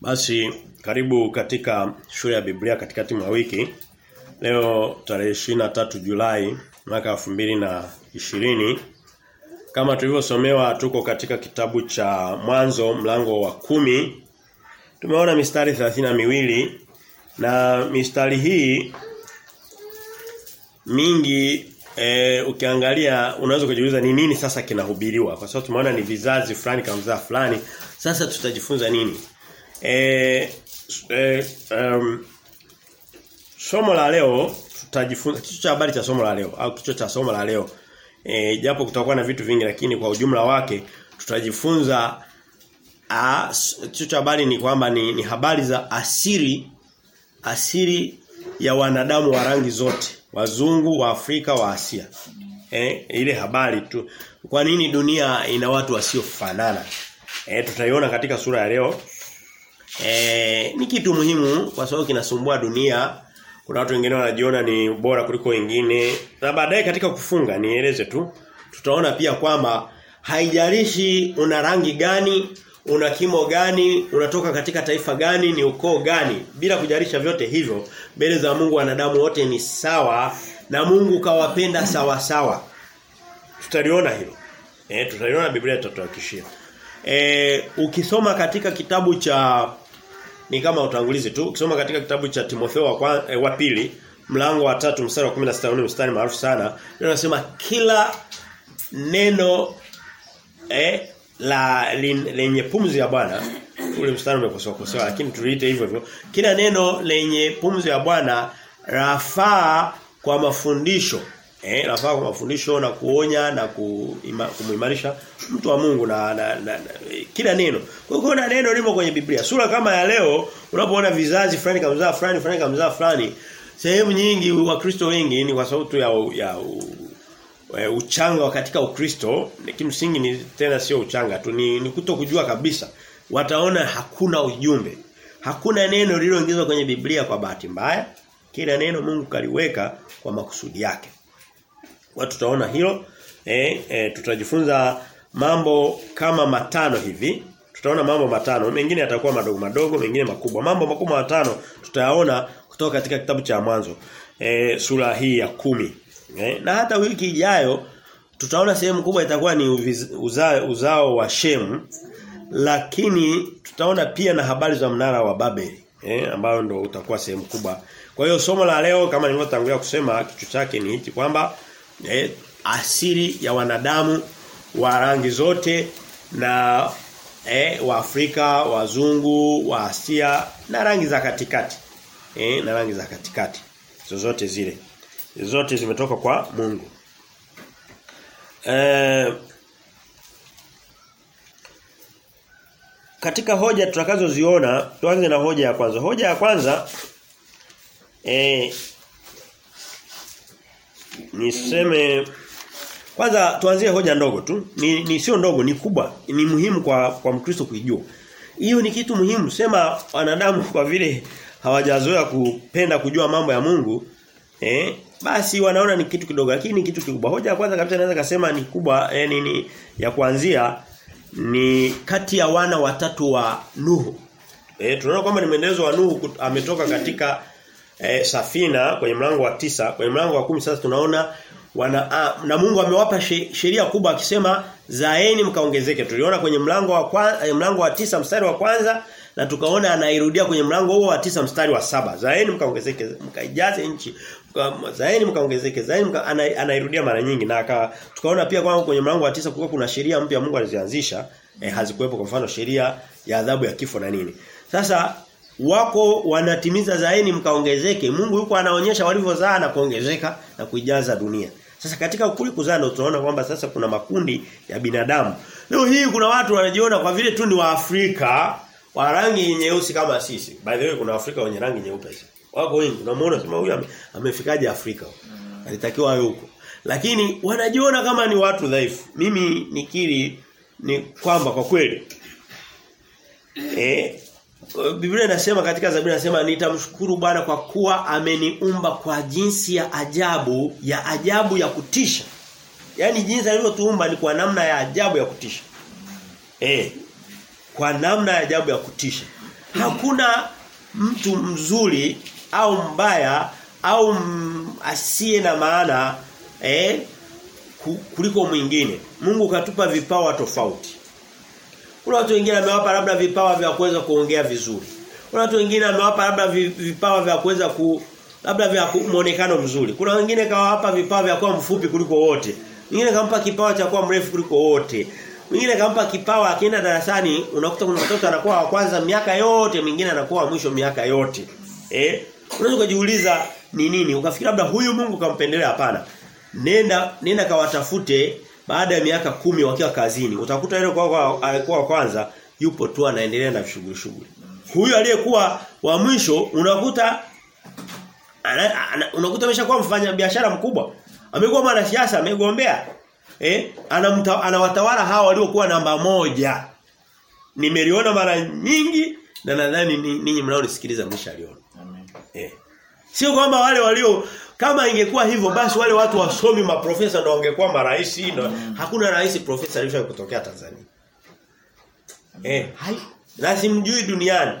Basi karibu katika shule ya Biblia katikati mwa wiki. Leo tarehe 23 Julai mwaka 2020. Kama tulivyosomewa tuko katika kitabu cha Mwanzo mlango wa kumi Tumeona mistari thelathini miwili na mistari hii mingi e, ukiangalia unaweza kujiuliza ni nini sasa kinahubiriwa kwa sababu tumeona ni vizazi fulani kama vizazi fulani sasa tutajifunza nini e, e, um, somo la leo tutajifunza kichwa cha habari cha somo la leo au kichwa cha somo la leo. E, japo kutakuwa na vitu vingi lakini kwa ujumla wake tutajifunza kichwa cha habari ni kwamba ni, ni habari za asiri asiri ya wanadamu wa rangi zote wazungu wa Afrika wa Asia. Eh ile habari tu. Kwa nini dunia ina watu wasiofanana? Eh tutaiona katika sura ya leo eh ni kitu muhimu kwa sababu kinasumbua dunia kuna watu wengine wanajiona ni bora kuliko wengine na baadaye katika kufunga nieleze tu tutaona pia kwamba haijarishi una rangi gani una kimo gani, unatoka katika taifa gani, ni ukoo gani, bila kujarisha vyote hivyo, mbele za Mungu wanadamu wote ni sawa na Mungu kawapenda sawa sawa. Tutaliona hilo. Eh tutaliona Biblia itatuhakishia. Eh ukisoma katika kitabu cha ni kama utangulizi tu, ukisoma katika kitabu cha Timotheo wa, e, wa pili mlango wa tatu mstari wa 16 ni mstari maarufu sana. Unasema kila neno eh la lenye pumzi ya Bwana ule mstari umekosoa kosoa lakini tuliite hivyo hivyo. Kila neno lenye pumzi ya Bwana rafaa kwa mafundisho eh nafaa kwa mafundisho na kuonya na kumuimarisha mtu wa Mungu na, na, na, na kila neno. Kwa hiyo kuna neno limo kwenye Biblia. Sura kama ya leo unapoona vizazi fulani kama mzaa fulani fulani kama mzaa fulani sehemu nyingi wakristo wengi ni kwa sababu ya, ya e, uchanga katika Ukristo. Kimsingi ni tena sio uchanga tu ni, ni kuto kujua kabisa. Wataona hakuna ujumbe. Hakuna neno lililoingizwa kwenye Biblia kwa bahati mbaya. Kila neno Mungu kaliweka kwa makusudi yake watu tutaona hilo. Eh, eh tutajifunza mambo kama matano hivi. Tutaona mambo matano. Mengine yatakuwa madogo madogo mengine makubwa. Mambo makubwa matano tutayaona kutoka katika kitabu cha mwanzo. Eh, sura hii ya kumi. Eh, na hata wiki ijayo tutaona sehemu kubwa itakuwa ni uzao, uzao wa Shemu. Lakini tutaona pia na habari za mnara wa Babeli eh, ambayo ndo utakuwa sehemu kubwa. Kwa hiyo somo la leo kama nilivyotangulia kusema kichwa chake ni hichi kwamba eh, asili ya wanadamu wa rangi zote na eh, wa Afrika, wazungu, wa Asia na rangi za katikati. Eh, na rangi za katikati. Zozote zile zote zimetoka kwa Mungu. Eh, katika hoja tutakazoziona tuanze na hoja ya kwanza. Hoja ya kwanza eh niseme kwanza tuanzie hoja ndogo tu. Ni, ni sio ndogo, ni kubwa. Ni muhimu kwa kwa Mkristo kuijua. Hiyo ni kitu muhimu. Sema wanadamu kwa vile hawajazoea kupenda kujua mambo ya Mungu, eh basi wanaona ni kitu kidogo lakini ni kitu kikubwa. Hoja ya kwanza kabisa naweza kusema ni kubwa eh, ni, ni ya kuanzia ni kati ya wana watatu wa Nuhu. Eh tunaona kwamba ni mwendelezo wa Nuhu ametoka katika eh, safina kwenye mlango wa tisa. Kwenye mlango wa kumi sasa tunaona wana a, na Mungu amewapa sheria kubwa akisema zaeni mkaongezeke. Tuliona kwenye mlango wa kwanza, eh, mlango wa tisa mstari wa kwanza na tukaona anairudia kwenye mlango huo wa tisa mstari wa saba. Zaeni mkaongezeke mkaijaze nchi zaeni mkaongezeke zaeni mka, ana, anairudia mara nyingi na aka, tukaona pia kwamba kwenye mlango wa tisa kulikuwa kuna sheria mpya Mungu alizianzisha eh, hazikuwepo kwa mfano sheria ya adhabu ya kifo na nini. Sasa wako wanatimiza zaeni mkaongezeke Mungu yuko anaonyesha walivyozaa na kuongezeka na kuijaza dunia sasa katika kule kuzaa tunaona kwamba sasa kuna makundi ya binadamu leo hii kuna watu wanajiona kwa vile tu ni Waafrika wa rangi nyeusi kama sisi. By the way kuna Afrika wenye rangi nyeupe. Wako wengi. Unamuona sema huyu amefikaje Afrika? Alitakiwa awe huko. Lakini wanajiona kama ni watu dhaifu. Mimi nikiri ni kwamba kwa kweli eh Biblia inasema katika Zaburi inasema nitamshukuru Bwana kwa kuwa ameniumba kwa jinsi ya ajabu ya ajabu ya kutisha. Yaani jinsi alivyotuumba ni kwa namna ya ajabu ya kutisha. Eh. Kwa namna ya ajabu ya kutisha. Hakuna mtu mzuri au mbaya au asiye na maana eh kuliko mwingine. Mungu katupa vipawa tofauti. Kuna watu wengine amewapa labda vipawa vya kuweza kuongea vizuri. Kuna watu wengine amewapa labda vipawa vya kuweza ku labda vya muonekano mzuri. Kuna wengine kawapa vipawa vya kuwa mfupi kuliko wote. Mwingine kampa kipawa cha kuwa mrefu kuliko wote. Mwingine kampa kipawa akienda darasani unakuta kuna watoto anakuwa wa kwanza miaka yote, mwingine anakuwa wa mwisho miaka yote. Eh? Unaweza kujiuliza ni nini? Ukafikiri labda huyu Mungu kampendelea hapana. Nenda nenda kawatafute baada ya miaka kumi wakiwa kazini. Utakuta yule kwa alikuwa kwanza yupo tu anaendelea na shughuli shughuli. Huyu aliyekuwa wa mwisho unakuta ana, ana, unakuta ameshakuwa mfanya biashara mkubwa. Amekuwa mwanasiasa, amegombea. Eh? Anamta, anawatawala hawa waliokuwa namba moja. Nimeliona mara nyingi na nadhani ninyi mnaonisikiliza mshaliona. Amen. Eh. Sio kwamba wale walio kama ingekuwa hivyo basi wale watu wasomi maprofesa ndio wangekuwa marais ndio hakuna rais profesa alisha kutokea Tanzania. Eh, hai na simjui duniani.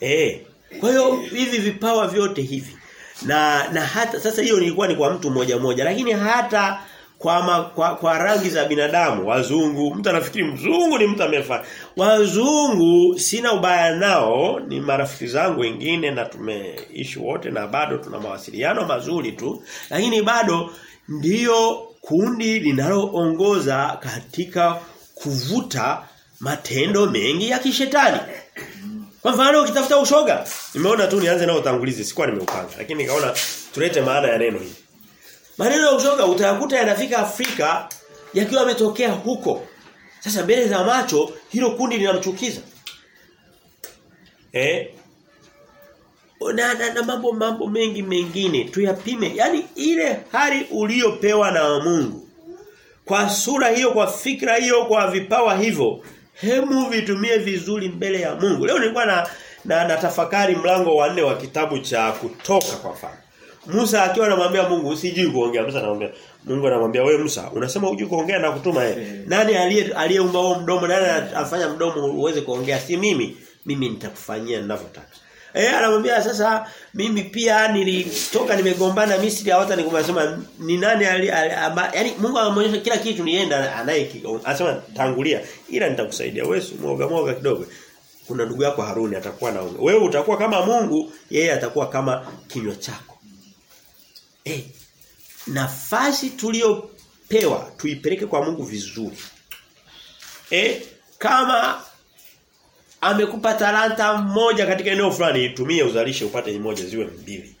Eh. Kwa hiyo hivi vipawa vyote hivi na na hata sasa hiyo ilikuwa ni kwa mtu mmoja mmoja lakini hata kwa, ma, kwa kwa rangi za binadamu wazungu mtu anafikiri mzungu ni mtu amefa wazungu sina ubaya nao ni marafiki zangu wengine na tumeishi wote na bado tuna mawasiliano mazuri tu lakini bado ndiyo kundi linaloongoza katika kuvuta matendo mengi ya kishetani kwa mfano ukitafuta ushoga, nimeona tu nianze nao utangulizi, sikuwa nimeupanga, lakini nikaona tulete maana ya neno hili. Maneno ya ushoga utayakuta yanafika Afrika yakiwa yametokea huko. Sasa mbele za macho hilo kundi linamchukiza. Eh? Na, na, na mambo mambo mengi mengine tuyapime. Yaani ile hali uliyopewa na Mungu. Kwa sura hiyo, kwa fikra hiyo, kwa vipawa hivyo, hemu vitumie vizuri mbele ya Mungu. Leo nilikuwa na na, na tafakari mlango wa nne wa kitabu cha kutoka kwa mfano. Musa akiwa anamwambia Mungu usijui kuongea. Musa anamwambia Mungu anamwambia wewe Musa unasema hujui kuongea na kutuma yeye. Nani aliye aliyeumba huo mdomo? Nani afanya mdomo uweze kuongea? Si mimi. Mimi nitakufanyia ninavyotaka. Eh anamwambia sasa mimi pia nilitoka nimegombana Misri hata nikumwambia ni nani ali, yani Mungu anamwonyesha kila kitu nienda anaye anasema tangulia ila nitakusaidia wewe muoga muoga kidogo kuna ndugu yako Haruni atakuwa na wewe utakuwa kama Mungu yeye atakuwa kama kinywa chako eh nafasi tuliyopewa tuipeleke kwa Mungu vizuri eh kama amekupa talanta moja katika eneo fulani itumie uzalishe upate moja ziwe mbili.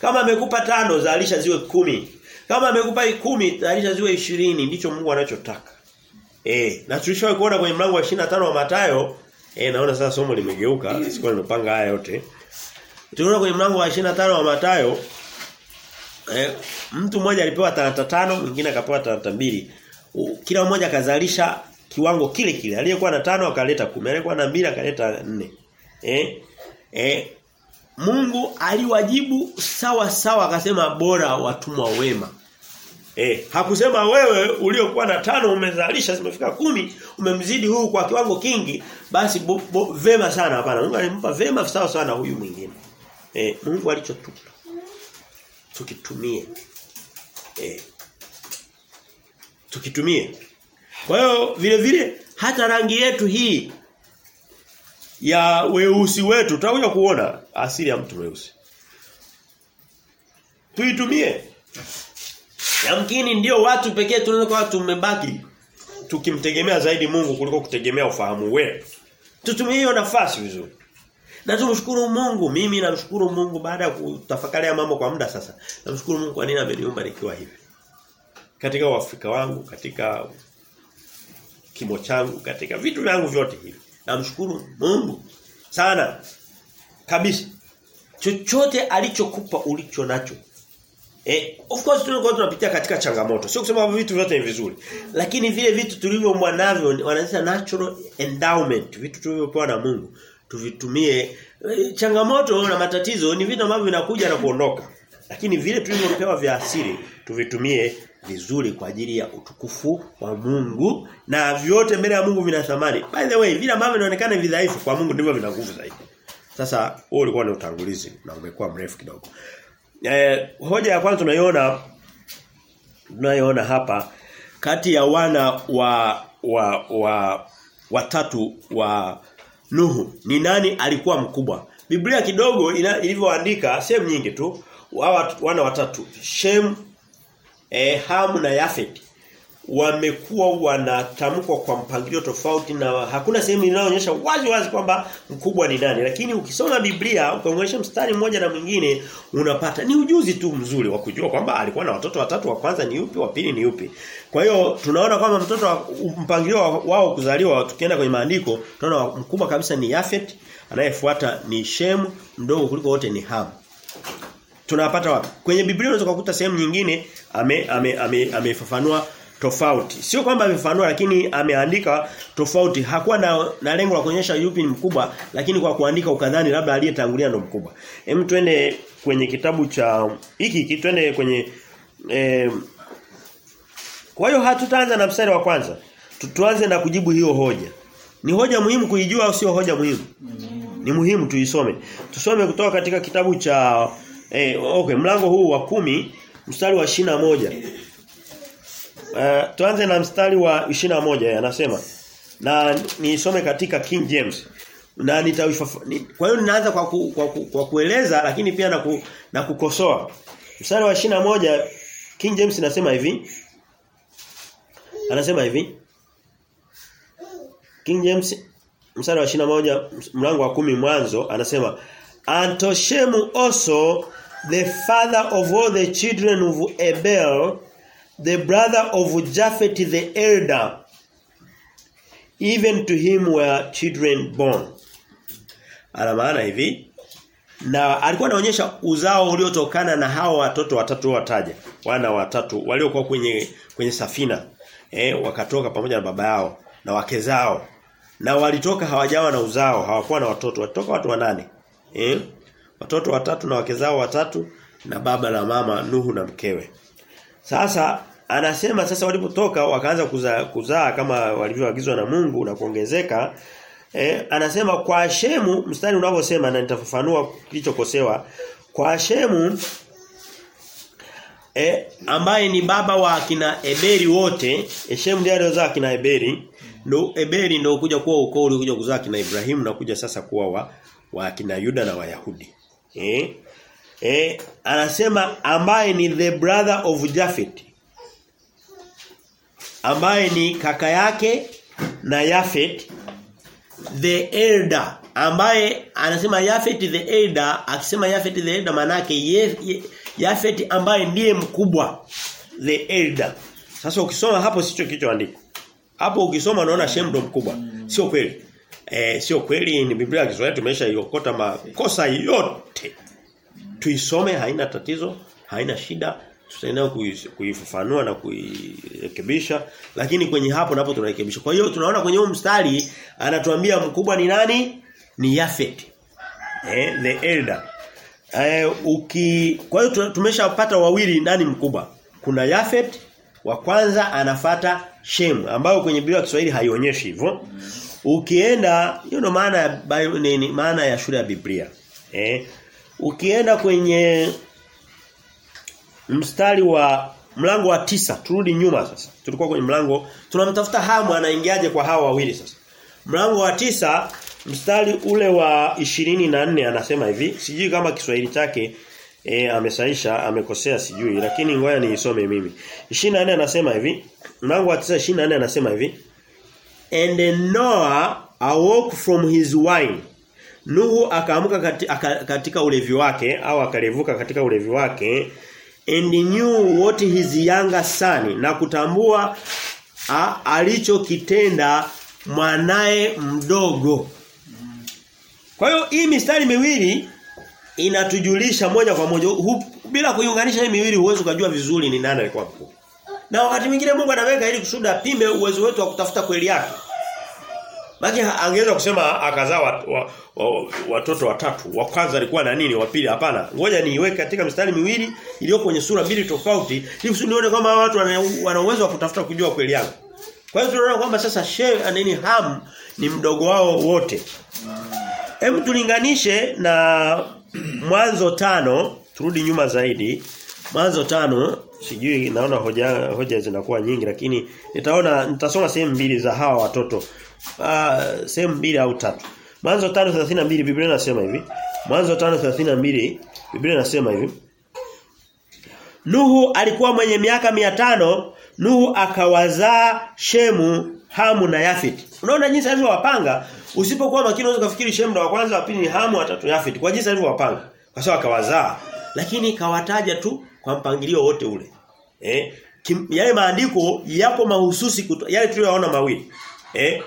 Kama amekupa tano zalisha ziwe kumi. Kama amekupa kumi zalisha ziwe ishirini ndicho Mungu anachotaka. Eh, na tulishawahi kuona kwenye mlango wa 25 wa Mathayo, eh naona sasa somo limegeuka, sikuwa nimepanga haya yote. Tunaona kwenye mlango wa 25 wa Mathayo eh, mtu mmoja alipewa talanta tano, mwingine akapewa talanta mbili. Kila mmoja akazalisha kiwango kile kile. Aliyekuwa na tano akaleta kumi, aliyekuwa na mbili akaleta nne. Eh? Eh Mungu aliwajibu sawa sawa akasema bora watumwa wema. Eh, hakusema wewe uliokuwa na tano umezalisha zimefika kumi umemzidi huu kwa kiwango kingi basi bo, bo, vema sana hapana. Mungu alimpa vema sawa sawa na huyu mwingine. Eh, Mungu alichotupa tukitumie. Eh. Tukitumie. Kwa hiyo vile vile hata rangi yetu hii ya weusi wetu tutakuja kuona asili ya mtu mweusi. Tuitumie. Yamkini ndio watu pekee tunaweza kwa tumebaki tukimtegemea zaidi Mungu kuliko kutegemea ufahamu wetu. Tutumie hiyo nafasi vizuri. Na tumshukuru Mungu. Mimi namshukuru Mungu baada ya kutafakari mambo kwa muda sasa. Namshukuru Mungu kwa nini ameniumba nikiwa hivi. Katika Uafrika wangu, katika kimo changu, katika vitu vyangu vyote hivi. Namshukuru Mungu sana kabisa. Chochote alichokupa ulicho nacho. Eh, of course tunakuwa tunapitia katika changamoto. Sio kusema vitu vyote ni vizuri. Lakini vile vitu tulivyoumbwa navyo wanaita natural endowment, vitu tulivyopewa na Mungu. Tuvitumie e, changamoto na matatizo ni vitu ambavyo vinakuja na kuondoka. Lakini vile tulivyopewa vya asili tuvitumie vizuri kwa ajili ya utukufu wa Mungu na vyote mbele ya Mungu vina thamani. By the way, vile ambavyo vinaonekana vidhaifu kwa Mungu ndivyo vina nguvu zaidi. Sasa huo ulikuwa ni utangulizi na umekuwa mrefu kidogo. Eh, hoja ya kwanza tunaiona tunaiona hapa kati ya wana wa wa wa watatu wa Nuhu ni nani alikuwa mkubwa? Biblia kidogo ilivyoandika sehemu nyingi tu wana watatu Shem, eh, Ham na Yafet wamekuwa wanatamkwa kwa mpangilio tofauti na hakuna sehemu inayoonyesha wazi wazi kwamba mkubwa ni nani. Lakini ukisoma Biblia ukaonyesha mstari mmoja na mwingine unapata ni ujuzi tu mzuri wa kujua kwamba alikuwa na watoto watatu wa kwanza ni yupi wa pili ni yupi. Kwa hiyo tunaona kwamba mtoto wa, mpangilio wao kuzaliwa tukienda kwenye maandiko tunaona mkubwa kabisa ni Yafet anayefuata ni Shem mdogo kuliko wote ni Ham tunapata wapi? Kwenye Biblia unaweza kukuta sehemu nyingine amefafanua ame, ame, ame tofauti. Sio kwamba amefanua lakini ameandika tofauti. Hakuwa na, na lengo la kuonyesha yupi ni mkubwa lakini kwa kuandika ukadhani labda aliyetangulia ndo mkubwa. Hem twende kwenye kitabu cha hiki hiki kwenye eh, Kwa hiyo hatutaanza na mstari wa kwanza. Tuanze na kujibu hiyo hoja. Ni hoja muhimu kuijua au sio hoja muhimu? Ni muhimu tuisome. Tusome kutoka katika kitabu cha eh, okay, mlango huu wa kumi mstari wa shina moja Uh, tuanze na mstari wa 21 anasema na nisome katika King James na nitawifafa ni, kwa hiyo ninaanza kwa, ku, kwa, ku, kwa kueleza lakini pia na, ku, na kukosoa. Mstari wa 21 King James inasema hivi anasema hivi King James mstari wa 21 mlango wa kumi mwanzo anasema Antoshemu also the father of all the children of Abel the brother of Japhet the elder even to him were children born. Ana maana hivi na alikuwa anaonyesha uzao uliotokana na hao watoto watatu wataja wana watatu waliokuwa kwenye kwenye safina eh wakatoka pamoja na baba yao na wake zao. Na walitoka hawajawa na uzao hawakuwa na watoto. Walitoka watu wanane eh watoto watatu na wake zao watatu na baba na mama Nuhu na mkewe. Sasa anasema sasa walipotoka wakaanza kuzaa, kuzaa kama walivyoagizwa na Mungu na kuongezeka eh, anasema kwa Shemu mstari unavyosema na nitafafanua kilichokosewa kwa Shemu eh, ambaye ni baba wa kina Eberi wote Shemu ndiye aliozaa kina Eberi ndo Eberi ndo kuja kuwa ukoo uliokuja kuzaa kina Ibrahimu na kuja sasa kuwa wa, wa kina Yuda na Wayahudi eh Eh, anasema ambaye ni the brother of Japhet. Ambaye ni kaka yake na Yafet the elder ambaye anasema Yafet the elder akisema Yafet the elder manake Yafet ambaye ndiye mkubwa the elder. Sasa ukisoma hapo sicho kilichoandikwa. Hapo ukisoma unaona Shem ndo mkubwa. Sio kweli. Eh sio kweli ni Biblia ya Kiswahili tumeshaiokota makosa yote tuisome haina tatizo haina shida tutaendelea kuifafanua na kuirekebisha lakini kwenye hapo napo tunarekebisha. Kwa hiyo tunaona kwenye huu mstari anatuambia mkubwa ni nani? Ni Yafet eh the elder. Eh uki kwa hiyo tumeshapata wawili nani mkubwa. Kuna Yafet wa kwanza anafata Shem ambayo kwenye Biblia ya Kiswahili haionyeshi hivyo. Ukienda hiyo ndo maana ya maana ya shule ya Biblia eh. Ukienda kwenye mstari wa mlango wa tisa. Turudi nyuma sasa. Tulikuwa kwenye mlango. Tunamtafuta Hamu anaingiaje kwa hawa wawili sasa. Mlango wa tisa mstari ule wa ishirini na nne anasema hivi, sijui kama Kiswahili chake e, amesaisha amekosea sijui. Lakini ngoja niisome mimi. 24 anasema hivi, mlango wa 9 24 anasema hivi, and Noah awoke from his wine. Nuhu akaamka katika, katika ulevi wake au akalevuka katika ulevi wake and knew what his younger son na kutambua alichokitenda mwanae mdogo. Kwa hiyo hii mistari miwili inatujulisha moja kwa moja bila kuiunganisha hii miwili huwezi kujua vizuri ni nani alikuwa mkuu. Na wakati mwingine Mungu anaweka ili kusudi pime uwezo wetu wa kutafuta kweli yake. Baki angeweza kusema akazaa wat, wa, wa, watoto watatu. Wa kwanza alikuwa na nini, wa pili hapana. Ngoja niiweke katika mistari miwili iliyo kwenye sura mbili tofauti ili kusudi nione kama watu wana uwezo wa kutafuta kujua kweli yangu. Kwa hiyo tunaona kwamba sasa Shem nini Ham ni mdogo wao wote. Hebu tulinganishe na mwanzo tano, turudi nyuma zaidi. Mwanzo tano, sijui naona hoja hoja zinakuwa nyingi lakini nitaona nitasoma sehemu mbili za hawa watoto. Ah, sehemu mbili au tatu. Mwanzo 5:32 Biblia inasema hivi. Mwanzo 5:32 Biblia inasema hivi. Nuhu alikuwa mwenye miaka tano Nuhu akawazaa Shemu, Hamu na Yafit. Unaona jinsi alivyowapanga? Usipokuwa makini unaweza kufikiri Shemu ndo wa kwanza, wa pili ni Hamu, wa tatu Yafit. Kwa jinsi alivyowapanga. Kwa sababu akawazaa. Lakini kawataja tu kwa mpangilio wote ule. Eh? Kim, yale maandiko yapo mahususi kutu, yale tuliyoona mawili. Eh?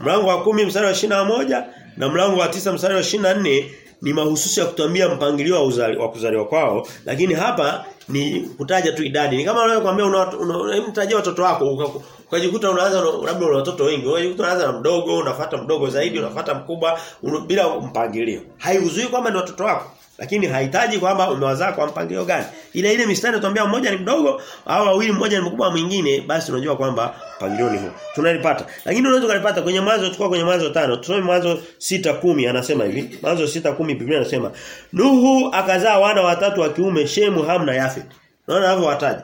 Mlango wa kumi mstari wa shina moja na mlango wa tisa mstari wa shina nne ni mahususi ya kutuambia mpangilio wa, uzali, wa kuzaliwa kwao. Lakini hapa ni kutaja tu idadi. Ni kama unaweza kuambia unamtajia watoto wako. Ukajikuta unaanza labda una watoto wengi. Unajikuta unaanza na mdogo unafuata mdogo zaidi unafuata mkubwa bila mpangilio. Haiuzui kwamba ni watoto wako lakini hahitaji kwamba umewazaa kwa mpangilio gani. Ile ile mistari tuambia mmoja ni mdogo au wawili mmoja ni mkubwa mwingine basi unajua kwamba mpangilio ni huo. Tunalipata. Lakini unaweza kulipata kwenye mwanzo tukua kwenye mwanzo tano. Tusome mwanzo sita kumi anasema hivi. Mwanzo sita kumi Biblia inasema Nuhu akazaa wana watatu wa kiume Shemu Ham na Yafet. Unaona hapo wataji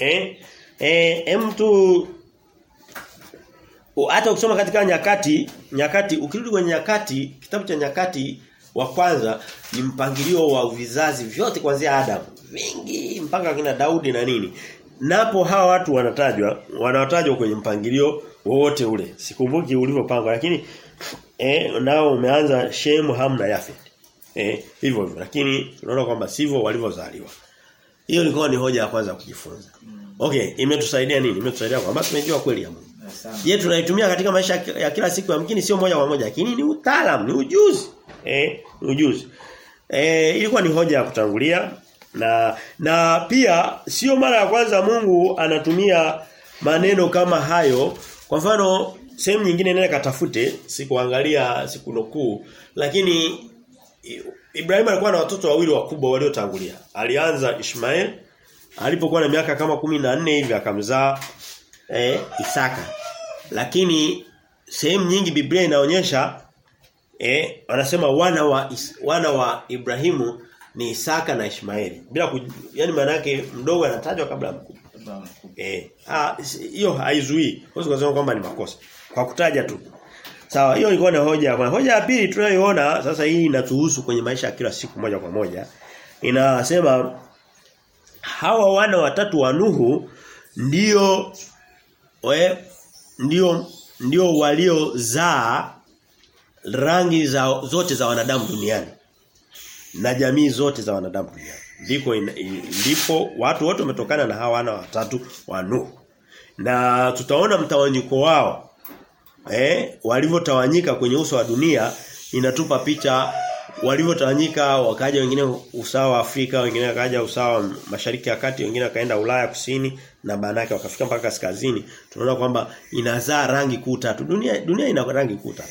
eh eh mtu hata ukisoma katika nyakati nyakati ukirudi kwenye nyakati kitabu cha nyakati wa kwanza ni mpangilio wa vizazi vyote kuanzia Adam vingi mpaka kina Daudi na nini. Napo hawa watu wanatajwa wanatajwa kwenye mpangilio wote ule. Sikumbuki ulivyopangwa lakini eh nao umeanza Shem Ham na Yafet. Eh hivyo hivyo. Lakini tunaona kwamba sivyo walivyozaliwa. Hiyo ilikuwa ni hoja ya kwanza kujifunza. Okay imetusaidia nini? Imetusaidia kwamba tumejua kweli ya Mungu. Ye tunaitumia katika maisha ya kila siku yamkini sio moja kwa moja lakini ni utaalamu, ni ujuzi. Eh, ujuzi. Eh, ilikuwa ni hoja ya kutangulia na na pia sio mara ya kwanza Mungu anatumia maneno kama hayo. Kwa mfano sehemu nyingine nenda katafute, sikuangalia sikunukuu, lakini Ibrahim alikuwa na watoto wawili wakubwa waliotangulia. Alianza Ishmael alipokuwa na miaka kama kumi na nne hivi akamzaa eh, Isaka. Lakini sehemu nyingi Biblia inaonyesha eh wanasema wana wa wana wa Ibrahimu ni Isaka na Ishmaeli. Bila ku, yani maana yake mdogo anatajwa kabla mkubwa. Eh hiyo haizuii. Huwezi kusema kwamba ni makosa. Kwa kutaja tu. Sawa, hiyo ilikuwa ni hoja ya kwanza. Hoja ya pili tunayoiona sasa hii inatuhusu kwenye maisha ya kila siku moja kwa moja. Inasema hawa wana watatu wa Nuhu ndio we, ndio ndio waliozaa rangi za zote za wanadamu duniani na jamii zote za wanadamu duniani. Ndiko ndipo watu wote wametokana na hawa wana watatu wa. Na tutaona mtawanyiko wao eh walivyotawanyika kwenye uso wa dunia inatupa picha walivyotawanyika wakaja wengine usawa wa Afrika, wengine wakaja usawa mashariki ya kati, wengine wakaenda Ulaya kusini na baadaye wakafika mpaka kaskazini. Tunaona kwamba inazaa rangi kuu tatu. Dunia dunia ina rangi kuu tatu.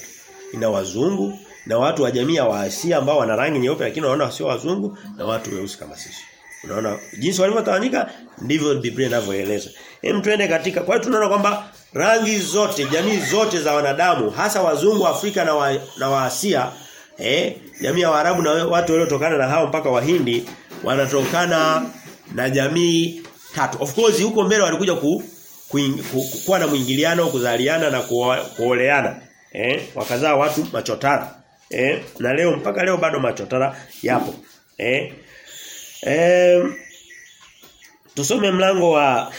Ina wazungu na watu wa jamii ya Waasia ambao wana rangi nyeupe lakini wanaona sio wazungu na watu weusi kama sisi. Unaona jinsi walivyotawanyika ndivyo Biblia inavyoeleza. Hem twende katika kwa hiyo tunaona kwamba rangi zote, jamii zote za wanadamu hasa wazungu Afrika na wa, na Waasia eh jamii ya Waarabu na watu waliotokana na hao mpaka Wahindi wanatokana na jamii tatu. Of course huko mbele walikuja ku, ku, ku, kuwa na mwingiliano, kuzaliana na kuoleana. Eh wakazaa watu machotara. Eh na leo mpaka leo bado machotara yapo. Eh eh tusome mlango wa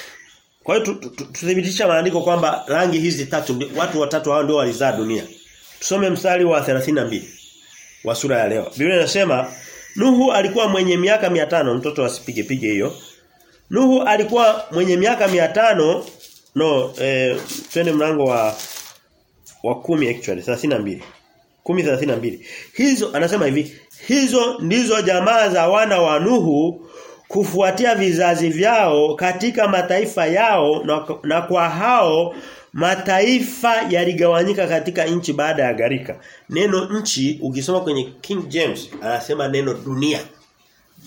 kwa hiyo tuthibitisha maandiko kwamba rangi hizi tatu watu watatu hao ndio walizaa dunia. Tusome mstari wa 32 wa sura ya leo. Biblia inasema Nuhu alikuwa mwenye miaka 500 mtoto asipige pige hiyo. Nuhu alikuwa mwenye miaka 500 no eh twende mlango wa wa 10 actually 32. 10:32. Hizo anasema hivi, hizo ndizo jamaa za wana wa Nuhu kufuatia vizazi vyao katika mataifa yao na, na kwa hao mataifa yaligawanyika katika nchi baada ya gharika. Neno nchi ukisoma kwenye King James anasema neno dunia.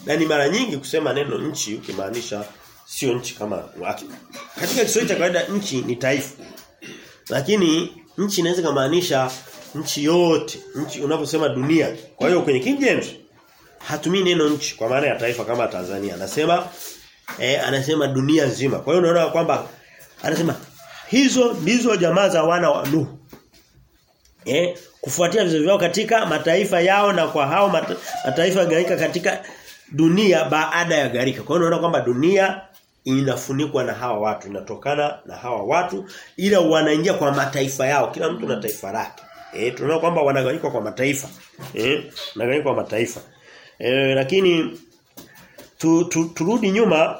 Na ni mara nyingi kusema neno nchi ukimaanisha sio nchi kama watu. Katika Kiswahili cha kawaida nchi ni taifa. Lakini nchi inaweza kumaanisha nchi yote, nchi unaposema dunia. Kwa hiyo kwenye King James hatumii neno nchi kwa maana ya taifa kama Tanzania. Anasema eh, anasema dunia nzima. Kwa hiyo unaona kwamba anasema hizo ndizo jamaa za wana wa Nuhu. Eh, kufuatia vizazi vyao katika mataifa yao na kwa hao mata, mataifa gaika katika dunia baada ya gharika. Kwa hiyo unaona kwamba dunia inafunikwa na hawa watu, inatokana na hawa watu ila wanaingia kwa mataifa yao. Kila mtu na taifa lake. Eh, tunaona kwamba wanagawanyika kwa mataifa. Eh, wanagawanyika kwa mataifa. Eh, lakini tu, tu, turudi nyuma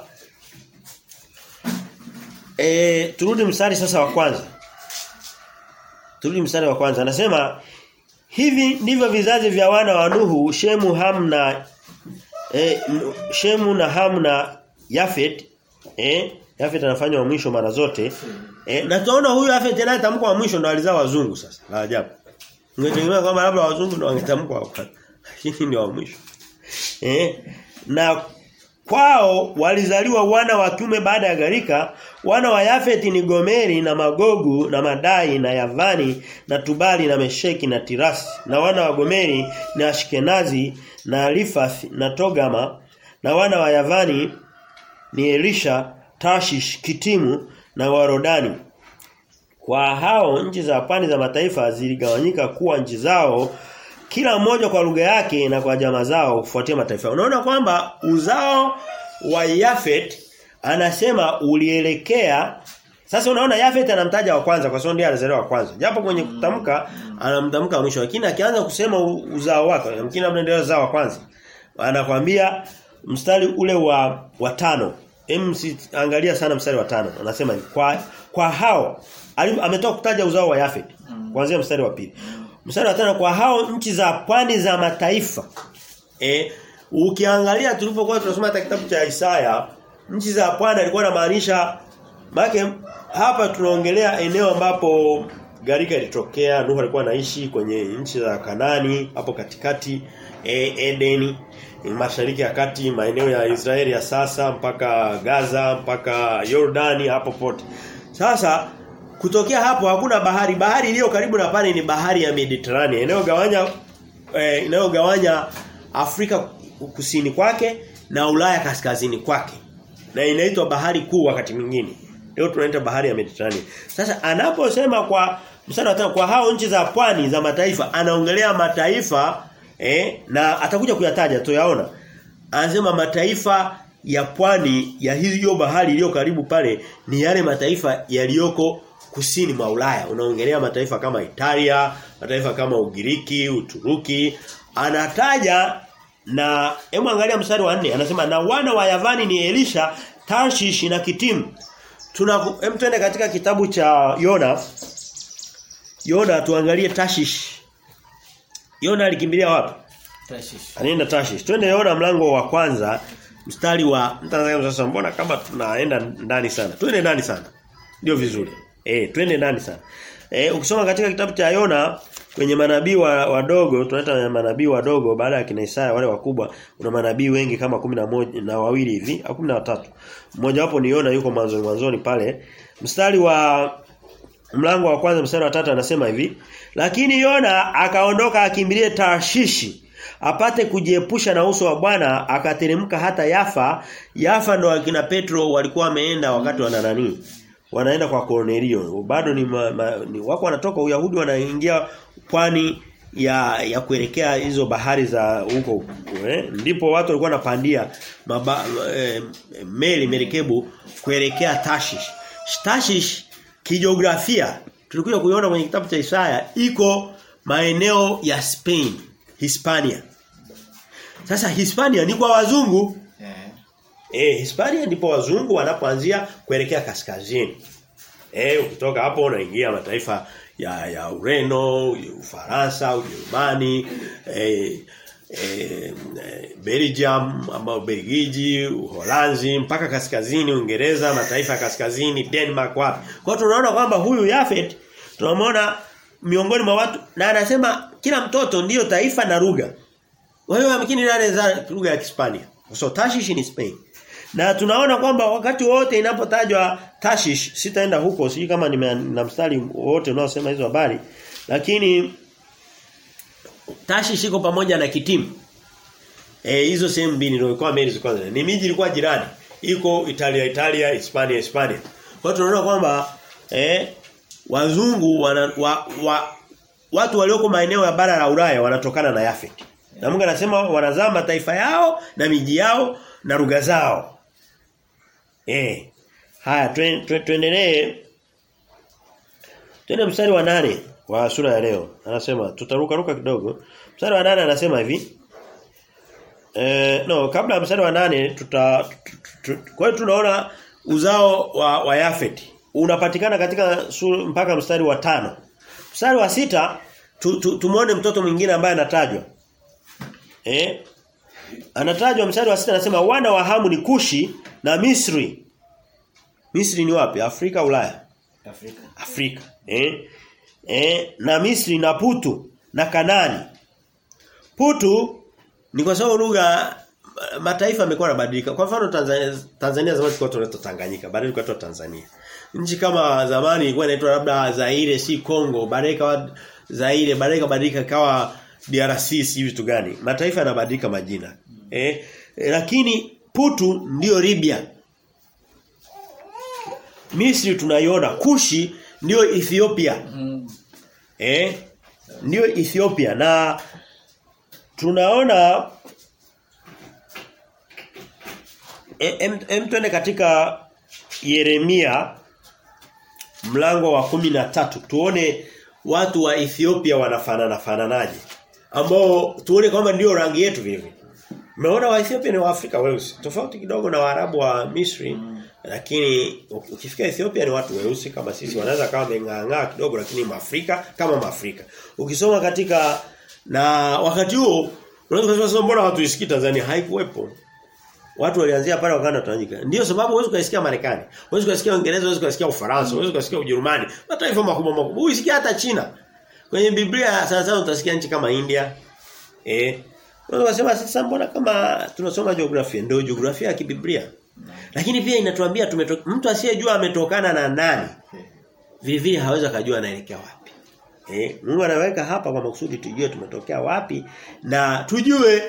E, turudi msari sasa wa kwanza. Turudi mstari wa kwanza. Anasema hivi ndivyo vizazi vya wana wa Nuhu, Shemu, Ham na e, Shemu na Ham na Yafet. Eh, Yafet anafanywa wa mwisho mara zote. Eh, na tunaona huyu Yafet tamko wa mwisho ndo alizaa wazungu sasa. La ajabu. Ungetegemea kwamba labda wazungu ndo wangetamko wa kwanza. Lakini ni wa mwisho. Eh, na kwao walizaliwa wana wa kiume baada ya gharika wana wa Yafeti ni Gomeri na Magogu na Madai na Yavani na Tubali na Mesheki na Tirasi na wana wa Gomeri ni Ashkenazi na Alifath na Togama na wana wa Yavani ni Elisha Tashish Kitimu na Warodani kwa hao nchi za pwani za mataifa ziligawanyika kuwa nchi zao kila mmoja kwa lugha yake na kwa jamaa zao kufuatia mataifa. Unaona kwamba uzao wa Yafet anasema ulielekea sasa unaona Yafet anamtaja wa kwanza kwa sababu ndiye alizaliwa wa kwanza. Japo kwenye kutamka anamtamka mwisho lakini akianza kusema uzao wake, yamkini ndio uzao wa kwanza. Anakwambia mstari ule wa wa tano. Hem angalia sana mstari wa tano. Anasema kwa kwa hao ametoka kutaja uzao wa Yafet kuanzia mstari wa pili. Mstari wa tano kwa hao nchi za pwani za mataifa. eh ukiangalia tulipokuwa tunasoma hata kitabu cha Isaya, nchi za pwani alikuwa anamaanisha maana hapa tunaongelea eneo ambapo gharika ilitokea, Nuhu alikuwa anaishi kwenye nchi za Kanani, hapo katikati e, Edeni, mashariki ya kati, maeneo ya Israeli ya sasa mpaka Gaza, mpaka Yordani hapo pote. Sasa Kutokea hapo hakuna bahari. Bahari iliyo karibu na pale ni bahari ya Mediterania Inayogawanya eh, inayogawanya Afrika kusini kwake na Ulaya kaskazini kwake. Na inaitwa bahari kuu wakati mwingine. Leo tunaita bahari ya Mediterania Sasa anaposema kwa msana wa kwa hao nchi za pwani za mataifa anaongelea mataifa eh, na atakuja kuyataja tuyaona. Anasema mataifa ya pwani ya hiyo bahari iliyo karibu pale ni yale mataifa yaliyoko kusini mwa Ulaya. Unaongelea mataifa kama Italia, mataifa kama Ugiriki, Uturuki. Anataja na hebu angalia mstari wa 4 anasema na wana wa Yavani ni Elisha, Tarshish na Kitimu. Tuna hem katika kitabu cha Yona. Yona tuangalie Tarshish. Yona alikimbilia wapi? Tashish. Anaenda Tashish. Twende Yona mlango wa kwanza mstari wa mtazamo sasa mbona kama tunaenda ndani sana. Twende ndani sana. Ndio vizuri. Eh, twende ndani sana. Eh, ukisoma katika kitabu cha Yona kwenye manabii wadogo, wa tunaita manabii wadogo baada ya kina Isaya wale wakubwa, kuna manabii wengi kama kumi na moja na wawili hivi, au kumi na watatu. Mmoja wapo ni Yona yuko mwanzo mwanzoni pale. Mstari wa mlango wa kwanza mstari wa tatu anasema hivi, lakini Yona akaondoka akimbilie Tarshishi apate kujiepusha na uso wa Bwana akateremka hata Yafa. Yafa ndo akina Petro walikuwa wameenda wakati wa nani? Wanaenda kwa Cornelio bado ni, ma, ma, ni wako wanatoka Uyahudi wanaingia pwani ya ya kuelekea hizo bahari za huko eh? ndipo watu walikuwa wanapandia eh, meli merikebu kuelekea Tashish Tashish kijiografia tulikuja kuiona kwenye kitabu cha Isaya iko maeneo ya Spain Hispania. Sasa Hispania ni kwa wazungu. Eh, Hispania ndipo wazungu wanapoanzia kuelekea kaskazini. Eh, ukitoka hapo unaingia mataifa ya ya Ureno, Ufaransa, Ujerumani, eh, eh, Belgium ambao Belgiji, Uholanzi mpaka kaskazini Uingereza, mataifa ya kaskazini, Denmark wapi. Kwa hiyo tunaona kwamba huyu Yafet tunamwona miongoni mwa watu na anasema kila mtoto ndiyo taifa na lugha. Kwa hiyo amkini nani za lugha ya Kispania. So Tashish ni Spain. Na tunaona kwamba wakati wote inapotajwa Tashish sitaenda huko sijui kama nime na mstari wote unaosema hizo habari lakini Tashish iko pamoja na Kitimu. Eh hizo sehemu mbili ndio ilikuwa meli kwanza. Ni miji ilikuwa jirani. Iko Italia Italia, Hispania Hispania. Kwa hiyo tunaona kwamba eh wazungu wana, wa, wa, watu walioko maeneo ya bara la Ulaya wanatokana na Yafet. Na Mungu anasema wanazaa mataifa yao na miji yao na lugha zao. Eh. Haya tuendelee. Twende mstari wa nane wa sura ya leo. Anasema tutaruka ruka kidogo. Mstari wa nane anasema hivi. Eh no, kabla ya mstari wa nane tuta kwa hiyo tunaona uzao wa, wa Yafet unapatikana katika sura, mpaka mstari wa tano. Mstari wa sita tu, tu, tumuone mtoto mwingine ambaye anatajwa. Eh? Anatajwa mstari wa sita anasema wana wa Hamu ni Kushi na Misri. Misri ni wapi? Afrika Ulaya? Afrika. Afrika. Eh? Eh, na Misri na Putu na Kanani. Putu ni kwa sababu lugha mataifa yamekuwa yanabadilika. Kwa mfano Tanzania Tanzania zamani tulikuwa tunaitwa Tanganyika, baadaye tukaitwa Tanzania. Nchi kama zamani ilikuwa inaitwa labda Zaire si Kongo, baadaye ikawa Zaire, baadaye ikabadilika ikawa DRC si vitu gani. Mataifa yanabadilika majina. Eh, eh, lakini Putu ndiyo Libya. Misri tunaiona, Kushi ndiyo Ethiopia. Mm. Eh? Ndio Ethiopia na tunaona em, em katika Yeremia mlango wa kumi na tatu tuone watu wa Ethiopia wanafanana fananaje ambao tuone kwamba ndio rangi yetu vile vile. Umeona wa Ethiopia ni wa Afrika weusi tofauti kidogo na Waarabu wa Misri mm. Lakini ukifika Ethiopia ni watu weusi kama sisi wanaweza kama wameng'aa kidogo lakini Maafrika kama Maafrika. Ukisoma katika na wakati huo unaweza kusema mbona watu isikii Tanzania haikuwepo. Watu walianzia pale wakaanza Tanganyika. Ndio sababu huwezi kusikia Marekani, huwezi kusikia Uingereza, huwezi kusikia Ufaransa, huwezi kusikia Ujerumani, mataifa makubwa makubwa. Huisikia hata China. Kwenye Biblia sana sana utasikia nchi kama India. Eh. Unaweza kusema sasa mbona kama tunasoma jiografia, ndio jiografia ya kibiblia. Lakini pia inatuambia tumetoka mtu asiyejua ametokana na nani. Vile vile hawezi kujua anaelekea wapi. Eh, Mungu anaweka hapa kwa makusudi tujue tumetokea wapi na tujue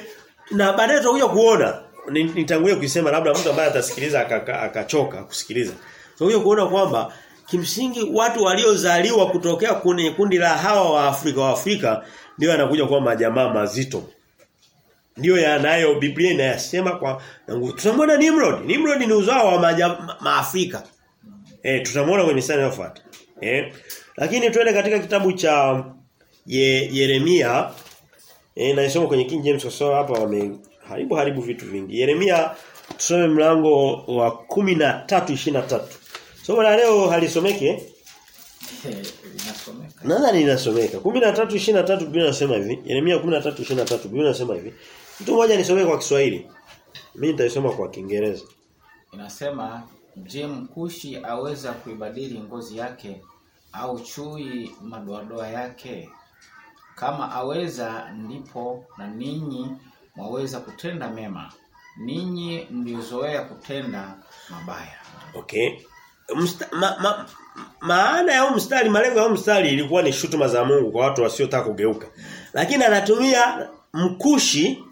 na baadaye tutakuja kuona nitangulie kusema labda mtu ambaye atasikiliza akachoka kusikiliza. Tutakuja kuona kwamba kimsingi watu waliozaliwa kutokea kwenye kundi la hawa wa Afrika wa Afrika ndio anakuja kuwa majamaa mazito. Ndio yanayo Biblia inayasema kwa nguvu. Tunamwona Nimrod. Nimrod ni uzao wa Maafrika. Ma eh tutamwona kwenye sana inayofuata. Eh lakini tuende katika kitabu cha Ye, Yeremia eh naisoma kwenye King James kwa sababu hapa wame haribu haribu vitu vingi. Yeremia tusome mlango wa 13:23. Somo la leo halisomeki eh? Inasomeka. Nadhani inasomeka. 13:23 Biblia inasema hivi. Yeremia 13:23 Biblia inasema hivi. Mtu mmoja nisomee kwa Kiswahili. Mimi nitaisoma kwa Kiingereza. Inasema je mkushi aweza kuibadili ngozi yake au chui madoadoa yake? Kama aweza ndipo na ninyi mwaweza kutenda mema. Ninyi mliozoea kutenda mabaya. Okay. Msta, ma, ma, maana ya mstari malengo ya mstari ilikuwa ni shutuma za Mungu kwa watu wasiotaka kugeuka. Lakini anatumia mkushi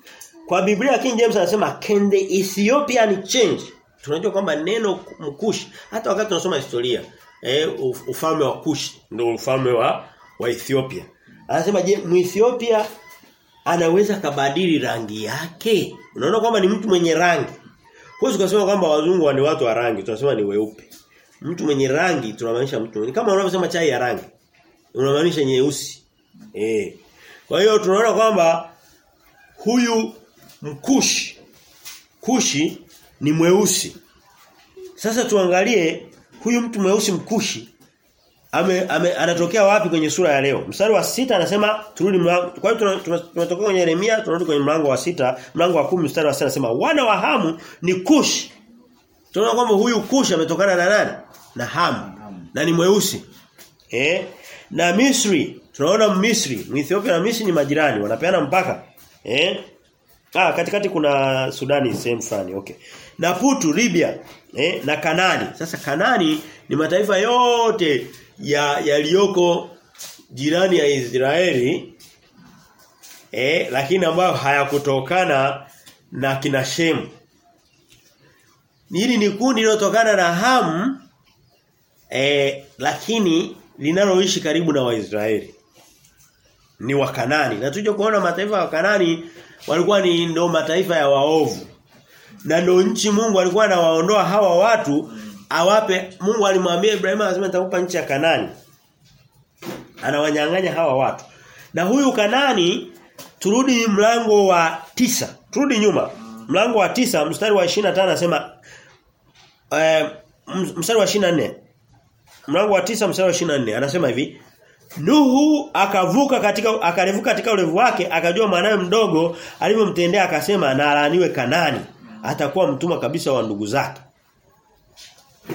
kwa Biblia King James anasema can the Ethiopian change? Tunajua kwamba neno mkushi hata wakati tunasoma historia eh ufalme wa Kush ndio ufalme wa wa Ethiopia. Anasema je, Muethiopia anaweza kabadili rangi yake? Unaona kwamba ni mtu mwenye rangi. Huwezi kusema kwamba wazungu ni watu wa rangi, tunasema ni weupe. Mtu mwenye rangi tunamaanisha mtu mwenye kama unavyosema chai ya rangi. Unamaanisha nyeusi. Eh. Kwa hiyo tunaona kwamba huyu mkushi kushi ni mweusi. Sasa tuangalie huyu mtu mweusi mkushi ame, ame, anatokea wapi kwenye sura ya leo? Mstari wa sita anasema turudi mlango. Kwa hiyo tunatoka kwenye Yeremia tunarudi kwenye mlango wa sita, mlango wa kumi mstari wa sita anasema wana wa Hamu ni Kush. Tunaona kwamba huyu Kush ametokana na nani? Na Hamu. Na ni mweusi. Eh? Na Misri, tunaona Misri, Ethiopia na Misri ni majirani, wanapeana mpaka. Eh? Ah, katikati kuna Sudani sehemu fulani. Okay. Na Putu Libya, eh, na Kanani. Sasa Kanani ni mataifa yote ya yaliyoko jirani ya Israeli eh lakini ambayo hayakutokana na kina Shem. Hili ni kundi lilotokana na Ham eh lakini linaloishi karibu na Waisraeli. Ni Wakanani. Na tuje kuona mataifa ya Wakanani walikuwa ni ndo mataifa ya waovu. Na ndo nchi Mungu alikuwa anawaondoa hawa watu awape Mungu alimwambia Ibrahim anasema nitakupa nchi ya Kanani. Anawanyang'anya hawa watu. Na huyu Kanani turudi mlango wa tisa Turudi nyuma. Mlango wa tisa mstari wa 25 anasema eh mstari wa 24. Mlango wa tisa mstari wa 24 anasema hivi Nuhu akavuka katika akarevuka katika ulevu wake akajua mwanawe mdogo alivyomtendea akasema na Kanani atakuwa mtumwa kabisa wa ndugu zake.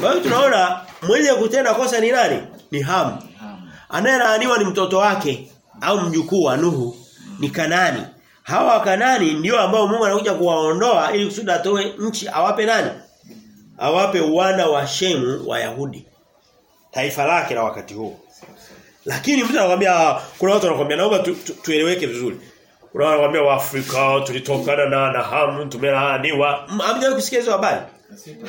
Kwa hiyo tunaona mwenye kutenda kosa ni nani? Ni Hamu. Anayelaaniwa ni mtoto wake au mjukuu wa Nuhu ni Kanani. Hawa wa Kanani ndio ambao Mungu anakuja kuwaondoa ili kusudi atoe nchi awape nani? Awape wana wa Shemu wa Yahudi. Taifa lake la wakati huo. Lakini mtu anakuambia kuna watu wanakuambia naomba tu, tu, tueleweke vizuri. Kuna watu wanakuambia Waafrika tulitokana na na Hamu tumelaaniwa. Hamjawahi kusikia hizo habari?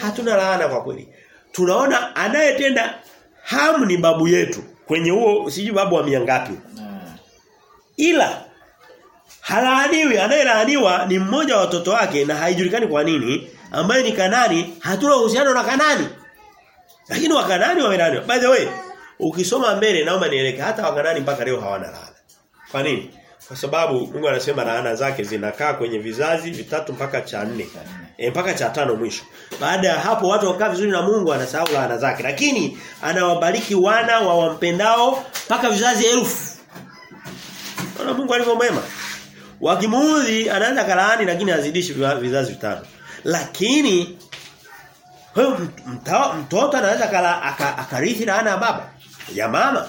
Hatuna laana kwa kweli. Tunaona anayetenda Hamu ni babu yetu. Kwenye huo sijui babu wa miangapi. Ila halaaniwi anayelaaniwa ni mmoja wa watoto wake na haijulikani kwa nini ambaye ni Kanani hatuna uhusiano na Kanani. Lakini wa Kanani wamelaaniwa. By the way, ukisoma mbele naomba nieleke hata wangadani mpaka leo hawana laana. Kwa nini? Kwa sababu Mungu anasema laana zake zinakaa kwenye vizazi vitatu mpaka cha nne. E, mpaka cha tano mwisho. Baada ya hapo watu wakaa vizuri na Mungu anasahau laana zake. Lakini anawabariki wana wa wampendao mpaka vizazi elfu. Na Mungu alivyo mwema. Wakimuudhi anaanza kalaani lakini azidishi vizazi vitano. Lakini huyo mtoto anaweza kala akarithi laana ya baba ya mama.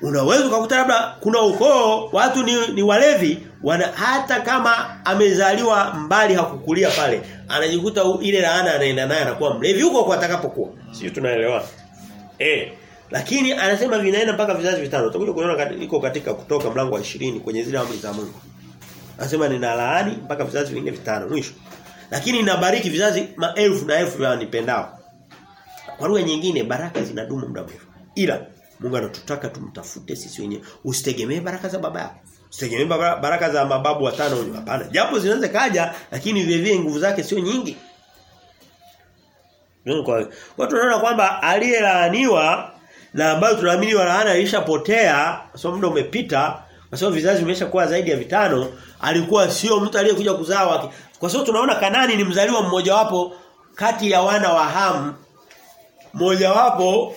Unaweza ukakuta labda kuna ukoo watu ni, ni walevi wana hata kama amezaliwa mbali hakukulia pale anajikuta ile laana anaenda naye anakuwa mlevi huko kwa atakapokuwa. Sio tunaelewa. Eh lakini anasema vinaenda mpaka vizazi vitano. Utakuja kuona iko katika kutoka mlango wa 20 kwenye zile amri za Mungu. Anasema nina laani mpaka vizazi vingine vitano mwisho. Lakini inabariki vizazi maelfu na elfu vya nipendao. Kwa lugha nyingine baraka zinadumu muda mrefu. Ila Mungu anatutaka tumtafute sisi wenyewe. Usitegemee baraka za baba yako. Usitegemee baraka za mababu watano hapana. Japo zinaweza kaja lakini vile vile nguvu zake sio nyingi. Kwa watu wanaona kwamba aliyelaaniwa na ambayo tunaamini laana ilishapotea, sababu muda umepita, kwa sababu vizazi vimeshakuwa zaidi ya vitano, alikuwa sio mtu aliyekuja kuzaa wake. Kwa sababu tunaona Kanani ni mzaliwa mmoja wapo kati ya wana wa Hamu. Mmoja wapo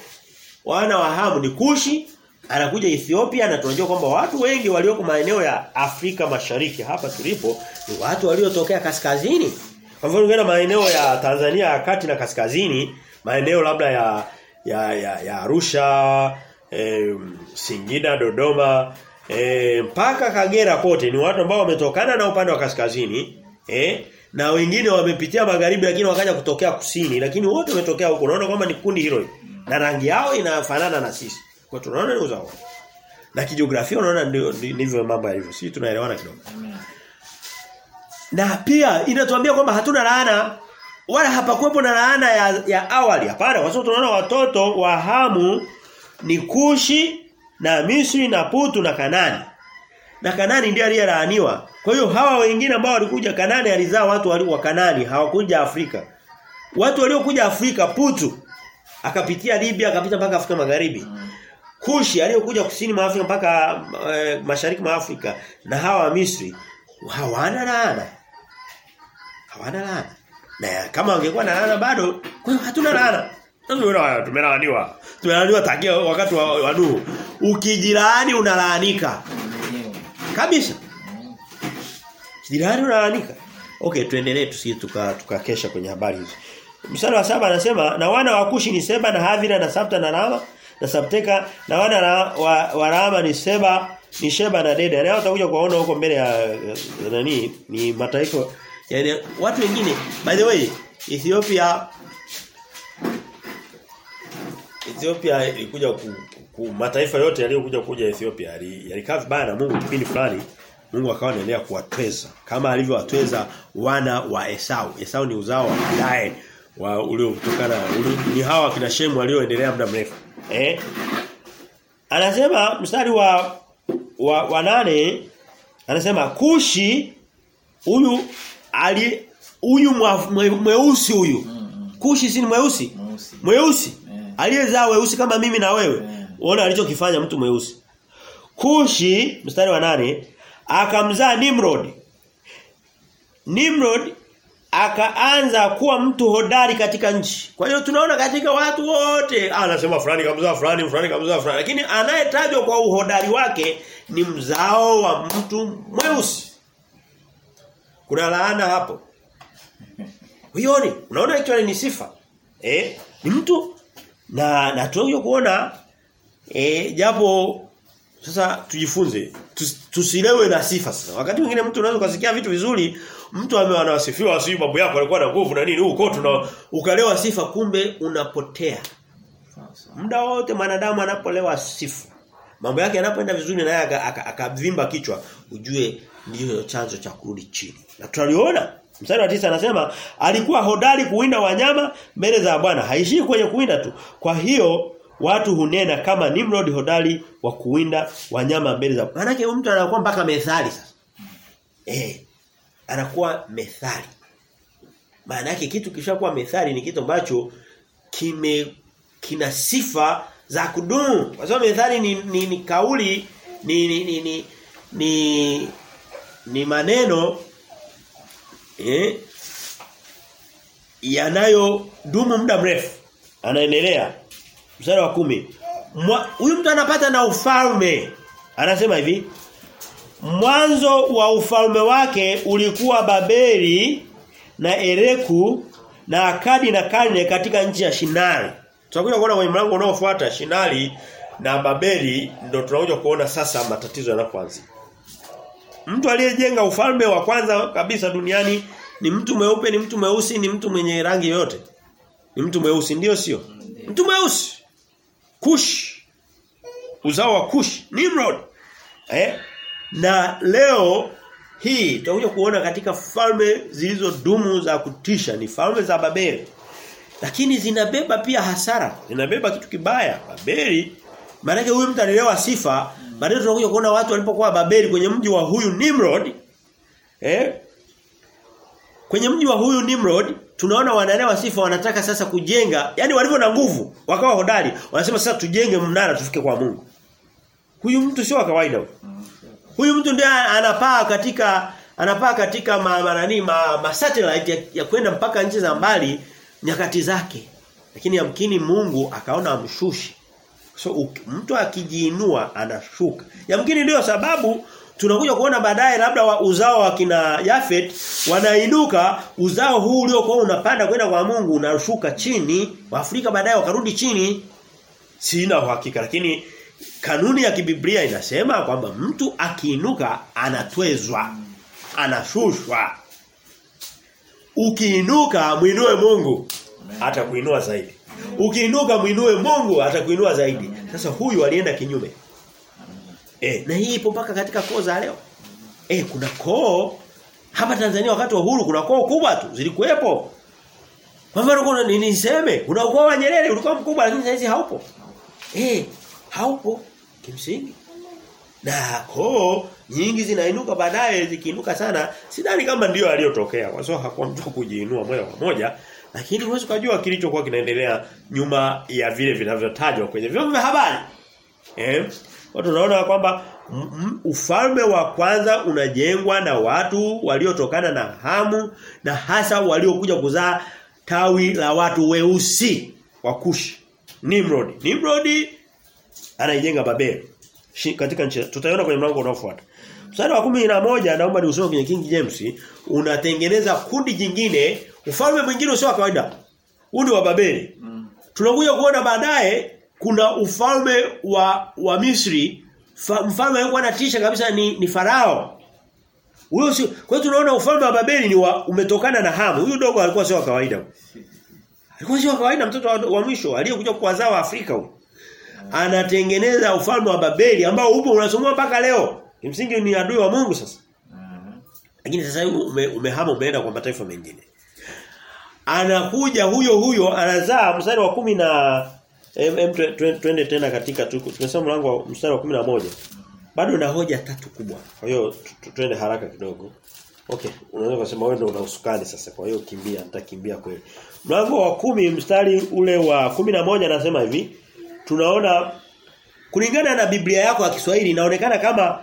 wana wa Hamu ni Kushi, anakuja Ethiopia na tunajua kwamba watu wengi walioko maeneo ya Afrika Mashariki hapa tulipo ni watu waliotokea kaskazini. Kwa mfano ukienda maeneo ya Tanzania ya kati na kaskazini, maeneo labda ya ya ya, ya Arusha, e, Singida, Dodoma, e, mpaka Kagera kote ni watu ambao wametokana na upande wa kaskazini, eh na wengine wamepitia magharibi lakini wakaja kutokea kusini lakini wote wametokea huko. Unaona kwamba ni kundi hilo. Na rangi yao inafanana na sisi. Kwa tunaona ni uzao. Na kijiografia unaona ndivyo mambo yalivyo. Sisi tunaelewana kidogo. Na pia inatuambia kwamba hatuna laana wala hapakuwepo na laana ya, ya awali. Hapana, kwa sababu tunaona watoto wa Hamu ni Kushi na Misri na Putu na Kanani. Na Kanani ndiye aliyelaaniwa. Kwa hiyo hawa wengine ambao walikuja Kanani alizaa watu wa Kanani hawakuja Afrika. Watu waliokuja Afrika Putu akapitia Libya akapita mpaka Afrika Magharibi. Kushi aliyokuja kusini mwa Afrika mpaka e, mashariki mwa Afrika na hawa wa Misri hawana laana. Hawana laana. Na kama wangekuwa na laana bado, kwa hiyo hatuna laana. Tumelaaniwa. Tumelaaniwa tangia wakati wa, wa Nuhu. Ukijilaani unalaanika. Kabisa. Jirani unaandika. Okay, tuendelee tusije tuka tukakesha kwenye habari hizi. Mstari wa saba anasema na wana wa Kushi ni Seba na havira na Sabta na Rama na Sabteka na wana na, wa, wa Rama ni Seba ni Sheba na Dede. Leo utakuja kuwaona huko mbele ya nani ni mataifa yani watu wengine by the way Ethiopia Ethiopia ilikuja ku, ku mataifa yote yaliyokuja kuja Ethiopia yalikaa vibaya na Mungu kipindi fulani Mungu akawa anaendelea kuwatweza kama alivyowatweza wana wa Esau. Esau ni uzao wa baadaye wa uliotokana uli, ni hawa kina Shemu walioendelea muda mrefu. Eh? Anasema mstari wa wa, wa nane anasema Kushi huyu ali huyu mweusi huyu. Kushi si ni mweusi? Mweusi. Aliyezaa weusi kama mimi na wewe. uone alichokifanya mtu mweusi. Kushi mstari wa nane akamzaa Nimrod. Nimrod akaanza kuwa mtu hodari katika nchi. Kwa hiyo tunaona katika watu wote ah, anasema fulani kamzaa fulani fulani kamzaa fulani lakini anayetajwa kwa uhodari wake ni mzao wa mtu mweusi. Kuna laana hapo. Huioni? Unaona hicho ni sifa. Eh? Ni mtu na na tunakuja kuona eh japo sasa tujifunze tus, tusilewe na sifa sasa. Wakati mwingine mtu unaweza kusikia vitu vizuri, mtu ame anasifiwa si babu yako alikuwa na nguvu na nini huko tuna ukalewa sifa kumbe unapotea. Muda wote mwanadamu anapolewa sifa. Mambo yake yanapoenda vizuri naye akavimba aka, aka akavimba kichwa, ujue ndiyo chanzo cha kurudi chini. Na tunaliona Mstari wa tisa anasema alikuwa hodari kuwinda wanyama mbele za Bwana. Haishii kwenye kuwinda tu. Kwa hiyo watu hunena kama Nimrod hodari wa kuwinda wanyama mbele za Bwana. Maana mtu anakuwa mpaka methali sasa. Eh. Anakuwa methali. Maana yake kitu kishakuwa methali ni kitu ambacho kime kina sifa za kudumu. Kwa sababu methali ni, ni, ni kauli ni ni ni, ni, ni, ni maneno eh yanayo dumu muda mrefu. Anaendelea. Mstari wa kumi Huyu mtu anapata na ufalme. Anasema hivi. Mwanzo wa ufalme wake ulikuwa Babeli na Ereku na Akadi na Kalne katika nchi ya Shinari. Tutakuja kuona kwenye mlango unaofuata Shinari na Babeli ndio tunakuja kuona sasa matatizo yanapoanza. Mtu aliyejenga ufalme wa kwanza kabisa duniani ni mtu mweupe, ni mtu mweusi, ni mtu mwenye rangi yote. Ni mtu mweusi ndio sio? Mtu mweusi. Kush. Uzao wa Kush, Nimrod. Eh? Na leo hii tutakuja kuona katika falme zilizodumu za kutisha ni falme za Babeli. Lakini zinabeba pia hasara, zinabeba kitu kibaya. Babeli maana huyu mtu alilewa sifa, baadaye tunakuja kuona watu walipokuwa Babeli kwenye mji wa huyu Nimrod. Eh? Kwenye mji wa huyu Nimrod tunaona wanalewa sifa wanataka sasa kujenga, yani walivyo na nguvu, wakawa hodari, wanasema sasa tujenge mnara tufike kwa Mungu. Huyu mtu sio wa kawaida huyu. Mtu ndiye anapaa katika anapaa katika ma, ma, ma, ma satellite ya, ya kwenda mpaka nchi za mbali nyakati zake. Lakini yamkini Mungu akaona amshushi. So mtu akijiinua anashuka. Yamkini ndio sababu tunakuja kuona baadaye labda wa uzao wa kina Yafet wanainuka uzao huu uliokuwa unapanda kwenda kwa Mungu unashuka chini Waafrika baadaye wakarudi chini. Sina uhakika lakini kanuni ya kibiblia inasema kwamba mtu akiinuka anatwezwa anashushwa. Ukiinuka mwinue Mungu atakuinua zaidi ukiinuka mwinue Mungu atakuinua zaidi. Sasa huyu alienda kinyume. Eh na hii ipo mpaka katika koo za leo. Eh kuna koo. Hapa Tanzania wakati wa uhuru kuna koo kubwa tu zilikuwepo. Kwa mfano kuna niseme kuna ukoo wa Nyerere ulikuwa mkubwa lakini sasa haupo. Eh haupo kimsingi. Na koo nyingi zinainuka baadaye zikiinuka sana sidhani kama ndio aliyotokea kwa sababu hakuwa mtu kujiinua moja kwa moja lakini huwezi kujua kilichokuwa kinaendelea nyuma ya vile vinavyotajwa kwenye vyombo vya habari eh watu tunaona kwamba ufalme wa kwanza unajengwa na watu waliotokana na hamu na hasa waliokuja kuzaa tawi la watu weusi wa Kushi. Nimrod. Nimrod anaijenga Babeli. Katika nchi tutaiona kwenye mlango unaofuata. Kumi na moja naomba niusome kwenye King James unatengeneza kundi jingine, ufalme mwingine usio wa kawaida. Huu ni wa Babeli. Mm. Tunakuja kuona baadaye kuna ufalme wa wa Misri, fa, mfalme aliyekuwa anatisha kabisa ni, ni Farao. Huyo si kwa hiyo tunaona ufalme wa Babeli ni wa, umetokana na Hamu. Huyu dogo alikuwa sio wa kawaida. Alikuwa sio wa kawaida mtoto wa, wa mwisho aliyekuja kuwazaa wa Afrika huyo. Anatengeneza ufalme wa Babeli ambao upo unasomwa mpaka leo. Kimsingi ni adui wa Mungu sasa. Mhm. Lakini sasa hivi ume, umehama umeenda kwa mataifa mengine. Anakuja huyo huyo anazaa mstari wa kumi na em, em, twe- twe- twende tena katika tu- tumesema mlango wa mstari wa kumi na moja Bado na hoja tatu kubwa. Kwa hiyo twende haraka kidogo. Okay, unaweza kusema wewe ndio una usukani sasa. Kwa hiyo kimbia, nitakimbia kweli. Mlango wa kumi mstari ule wa kumi na moja anasema hivi. Tunaona kulingana na Biblia yako ya Kiswahili inaonekana kama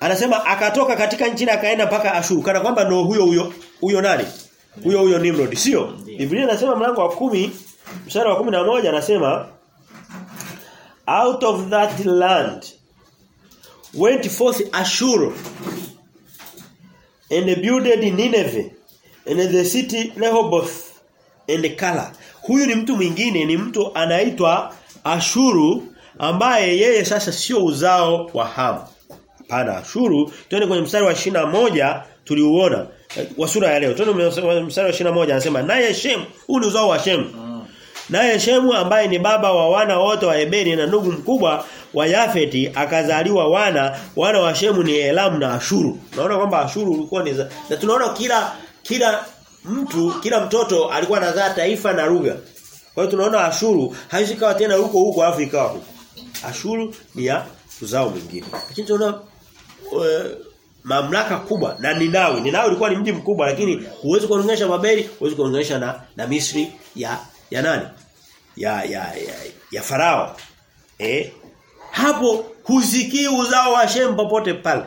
anasema akatoka katika nchi na akaenda mpaka Ashuru kana kwamba ndio huyo huyo huyo nani? Huyo huyo Nimrod, sio? Biblia inasema mlango wa kumi mstari wa kumi na moja anasema out of that land went forth Ashur and builded Nineveh and the city Rehoboth and Kala. Huyu ni mtu mwingine ni mtu anaitwa Ashuru ambaye yeye sasa sio uzao wa Ham. Hapana Ashuru twende kwenye mstari wa moja tuliuona wa sura ya leo. Twende mstari wa moja anasema naye Shem, huu ni uzao wa Shem. Mm. Naye Shemu ambaye ni baba wa wana wote wa Eberi na ndugu mkubwa wa Yafeti akazaliwa wana wana wa Shemu ni Elamu na Ashuru. Naona kwamba Ashuru ulikuwa ni na tunaona kila kila mtu kila mtoto alikuwa anazaa taifa na lugha. Kwa hiyo tunaona Ashuru haishi kawa tena huko huko Afrika huko. Ashuru ni ya uzao mwingine. Lakini tunaona uh, mamlaka kubwa na Ninawi. Ninawi ilikuwa ni mji mkubwa lakini huwezi kuunganisha Babeli, huwezi kuunganisha na na Misri ya ya nani? Ya ya ya, ya Farao. Eh? Hapo husikii uzao wa Shem popote pale.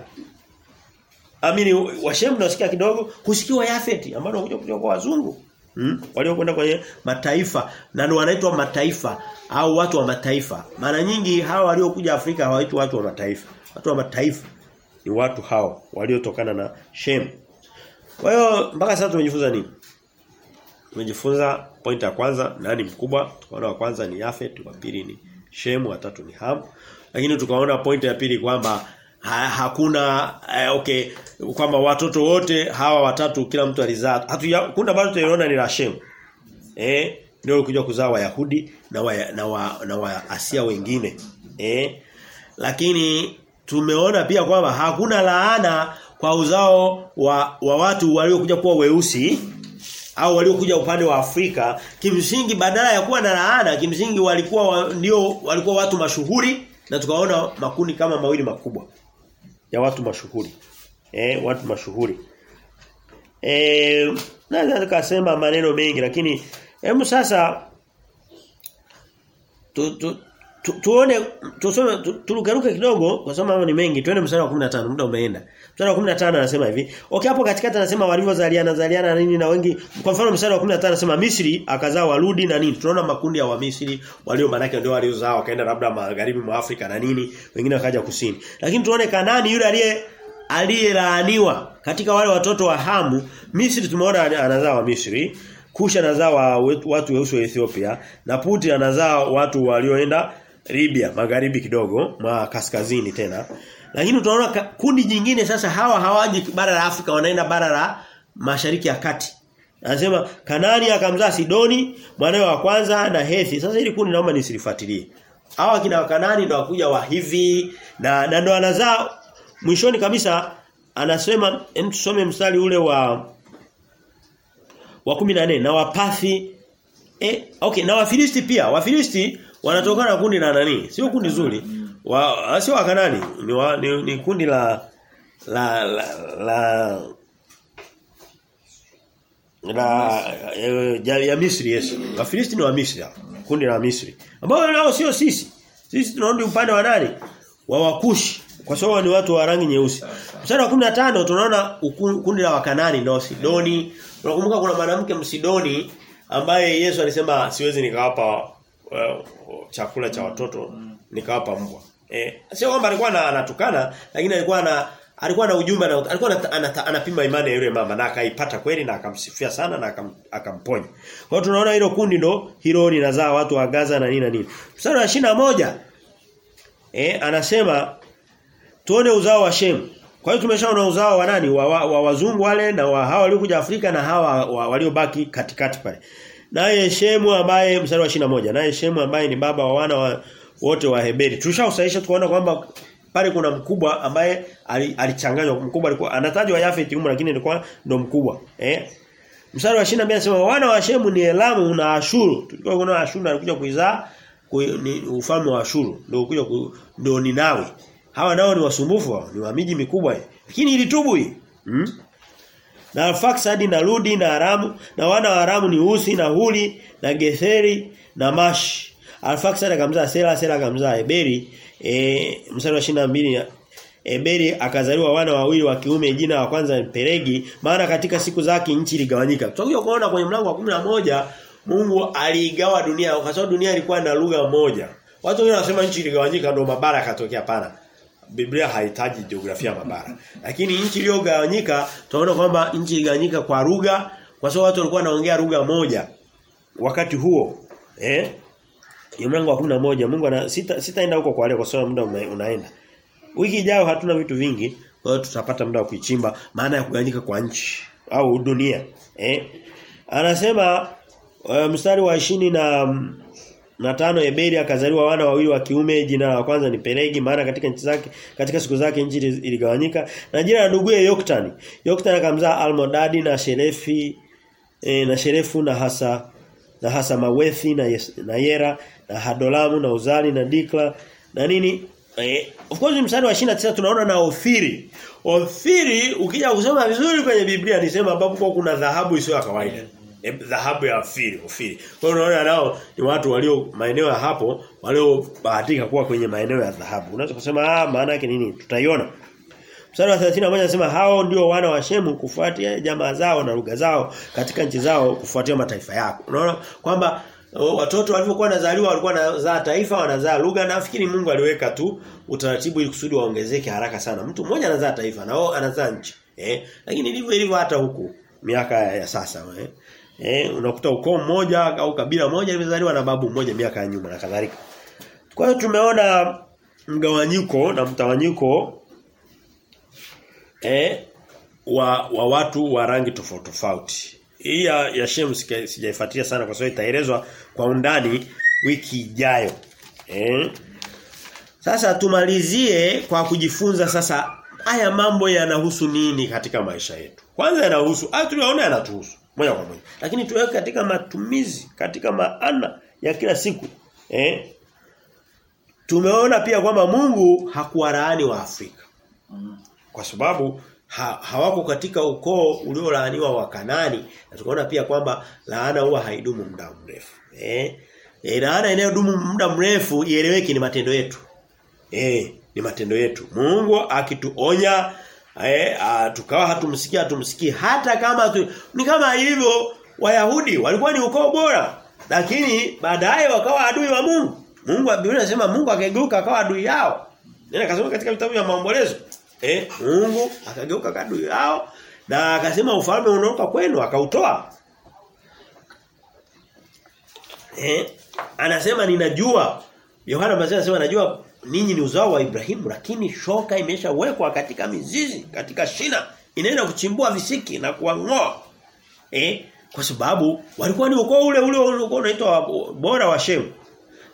Amini wa Shem nasikia kidogo, husikii wa Yafeti ambao wanakuja kutoka kwa wazungu. Hmm? Waliokwenda kwenye mataifa na ndio wanaitwa mataifa au watu wa mataifa. Mara nyingi hawa waliokuja Afrika hawaitwi watu wa mataifa. Watu wa mataifa ni watu hao waliotokana na Shem. Kwa hiyo mpaka sasa tumejifunza nini? Tumejifunza point ya kwanza nani mkubwa? Tukaona wa kwanza ni Yafet, wa pili ni Shem, wa tatu ni Ham. Lakini tukaona point ya pili kwamba ha, hakuna eh, okay kwamba watoto wote hawa watatu kila mtu alizaa. Hakuna bado tunaona ni la Shem. Eh, ndio walikuja kuzaa Wayahudi na wa, na wa, na wa Asia wengine. Eh? Lakini tumeona pia kwamba hakuna laana kwa uzao wa, wa watu waliokuja kuwa weusi au waliokuja upande wa Afrika. Kimsingi badala ya kuwa na laana kimsingi walikuwa wa, ndio walikuwa watu mashuhuri na tukaona makundi kama mawili makubwa ya watu mashuhuri. Eh watu mashuhuri. Eh naweza nikasema maneno mengi lakini hebu sasa tu, tu, tu, tuone tusome tu, turukaruke kidogo kwa sababu mambo ni mengi twende mstari wa 15 muda umeenda. Mstari wa 15 anasema hivi okay hapo katikati anasema walivyozaliana zaliana na nini na wengi. Kwa mfano mstari wa 15 anasema Misri akazaa Warudi na nini. Tunaona makundi ya Wamisri walio manake ndio waliozaa wakaenda labda magharibi mwa Afrika na nini wengine wakaja kusini. Lakini tuone Kanani yule aliye aliyelaaniwa katika wale watoto wa Hamu Misri tumeona anazaa wa Misri Kusha anazaa wa watu weusi wa Ethiopia na Puti anazaa watu walioenda Libya magharibi kidogo mwa kaskazini tena. Lakini utaona kundi jingine sasa hawa hawaji bara la Afrika wanaenda bara la mashariki ya kati. Anasema Kanani akamzaa Sidoni mwanawe wa kwanza na Hethi. Sasa hili kundi naomba nisilifuatilie. Hawa kina Kanani ndio wakuja wa hivi na na ndio anazaa mwishoni kabisa anasema hem tusome mstari ule wa wa 14 na wapathi eh okay na wafilisti pia. Wafilisti wanatokana na kundi la nani? Sio kundi zuri. Wa sio wakanani. Ni, wa, ni, ni kundi la la la, la na ya, ya Misri yes wafilisti ni wa Misri kundi la Misri. Ambao nao sio sisi. Sisi tunarudi upande wa nani? Wa wakushi. Kwa sababu ni watu wa rangi nyeusi. Mstari wa 15 tunaona kundi la wakanani ndio Sidoni. Unakumbuka kuna mwanamke Msidoni ambaye Yesu alisema siwezi nikawapa uh, chakula cha watoto nikawapa mbwa. Eh, sio kwamba alikuwa anatukana lakini alikuwa na alikuwa na ujumbe na alikuwa anata, anapima imani ya yule mama na akaipata kweli na akamsifia sana na akam, akamponya. Kwa hiyo tunaona hilo kundi ndo hilo linazaa watu wa Gaza na nini na nini. Mstari wa 21 eh anasema tuone uzao wa Shem. Kwa hiyo tumeshaona uzao wa nani wa, wa, wa wazungu wale na wa hawa waliokuja Afrika na hawa waliobaki katikati pale. Naye Shemu ambaye mstari wa 21 naye Shemu ambaye ni baba wa wana wa, wote wa Heberi. Tushausaisha tukaona kwamba pale kuna mkubwa ambaye alichanganywa. Mkubwa alikuwa anatajwa Yafet huko lakini alikuwa ndo mkubwa eh? Mstari wa 22 anasema wana wa Shemu ni Elamu na Ashuru. Tulikuwa kuna Ashuru alikuja kuizaa ni ufalme wa Ashuru ndio kuja ndio Ninawi. Hawa nao ni wasumbufu ni wa miji mikubwa. Lakini ilitubu hii hmm? Na Arfaksadi na Ludi na Aramu na wana wa Aramu ni Usi na Huli na Getheri na Mash Alfaksadi akamzaa Sela Sela akamzaa Eberi e, mstari wa 22 Eberi akazaliwa wana wawili wa kiume jina la kwanza ni Peregi maana katika siku zake nchi iligawanyika. Tutakuja kuona kwenye mlango wa 11 Mungu aliigawa dunia kwa sababu dunia ilikuwa na lugha moja. Watu wengine wanasema nchi iligawanyika ndio mabara yakatokea pana. Biblia haitaji jiografia ya mabara. Lakini nchi iliyogawanyika tunaona kwamba nchi iligawanyika kwa lugha kwa sababu watu walikuwa wanaongea lugha moja wakati huo. Eh? Ni mlango wa 11 Mungu ana sita sitaenda huko kwa leo kwa sababu muda unaenda. Wiki ijayo hatuna vitu vingi, kwa hiyo tutapata muda wa kuichimba maana ya kugawanyika kwa nchi au dunia. Eh? Anasema uh, mstari wa ishini na na tano Eberi akazaliwa wana wawili wa kiume jina la kwanza ni Peregi maana katika nchi zake katika siku zake nchi iligawanyika. Na jina la nduguye Yoktani. Yoktani akamzaa Almodadi na Sherefi e, na Sherefu na hasa na hasa Mawethi na, yes, na Yera na Hadolamu na Uzali na Dikla na nini? Eh, of course mstari wa 29 tunaona na Ofiri. Ofiri ukija kusoma vizuri kwenye Biblia ni sema ambapo kuna dhahabu isiyo ya kawaida dhahabu ya Ofiri Ofiri kwa hiyo unaona nao ni watu walio maeneo ya hapo waliobahatika kuwa kwenye maeneo ya dhahabu unaweza kusema ah maana yake nini tutaiona Mstari wa 31 anasema hao ndio wana wa Shemu kufuatia jamaa zao na lugha zao katika nchi zao kufuatia mataifa yako. Unaona kwamba watoto walivyokuwa wanazaliwa walikuwa wanazaa taifa wanazaa lugha nafikiri Mungu aliweka tu utaratibu ili kusudi waongezeke haraka sana. Mtu mmoja anazaa taifa na wao anazaa nchi. Eh? Lakini ilivyo ilivyo hata huku miaka ya, sasa eh. Eh, unakuta ukoo mmoja au kabila moja limezaliwa na babu mmoja miaka ya nyuma na kadhalika. Kwa hiyo tumeona mgawanyiko na mtawanyiko eh wa, wa watu wa rangi tofauti tofauti. Hii ya, ya Shem sijaifuatilia sana kwa sababu itaelezwa kwa undani wiki ijayo. Eh? Sasa tumalizie kwa kujifunza sasa haya mambo yanahusu nini katika maisha yetu. Kwanza yanahusu, ah tunaona yanatuhusu moja kwa moja. Lakini tuweke katika matumizi, katika maana ya kila siku. Eh? Tumeona pia kwamba Mungu hakuwalaani wa Afrika. Kwa sababu ha, hawako katika ukoo uliolaaniwa wa Kanani na tukaona pia kwamba laana huwa haidumu muda mrefu. Eh? E, laana inayodumu muda mrefu ieleweke ni matendo yetu. Eh, ni matendo yetu. Mungu akituonya eh tukawa hatumsikii hatumsikii hata kama tu, ni kama hivyo Wayahudi walikuwa ni ukoo bora lakini baadaye wakawa adui wa Mungu. Mungu Biblia inasema Mungu akageuka akawa adui yao. Nenda kasoma katika vitabu vya maombolezo. Eh, Mungu akageuka adui yao na akasema ufalme unaoka kwenu akautoa. Eh, anasema ninajua Yohana anasema najua ninyi ni uzao wa Ibrahimu lakini shoka imeshawekwa katika mizizi, katika shina, inaenda kuchimbua visiki na kuangoa. Eh, kwa sababu walikuwa ni ukoo ule ule uliokuwa unaitwa bora wa Shemu.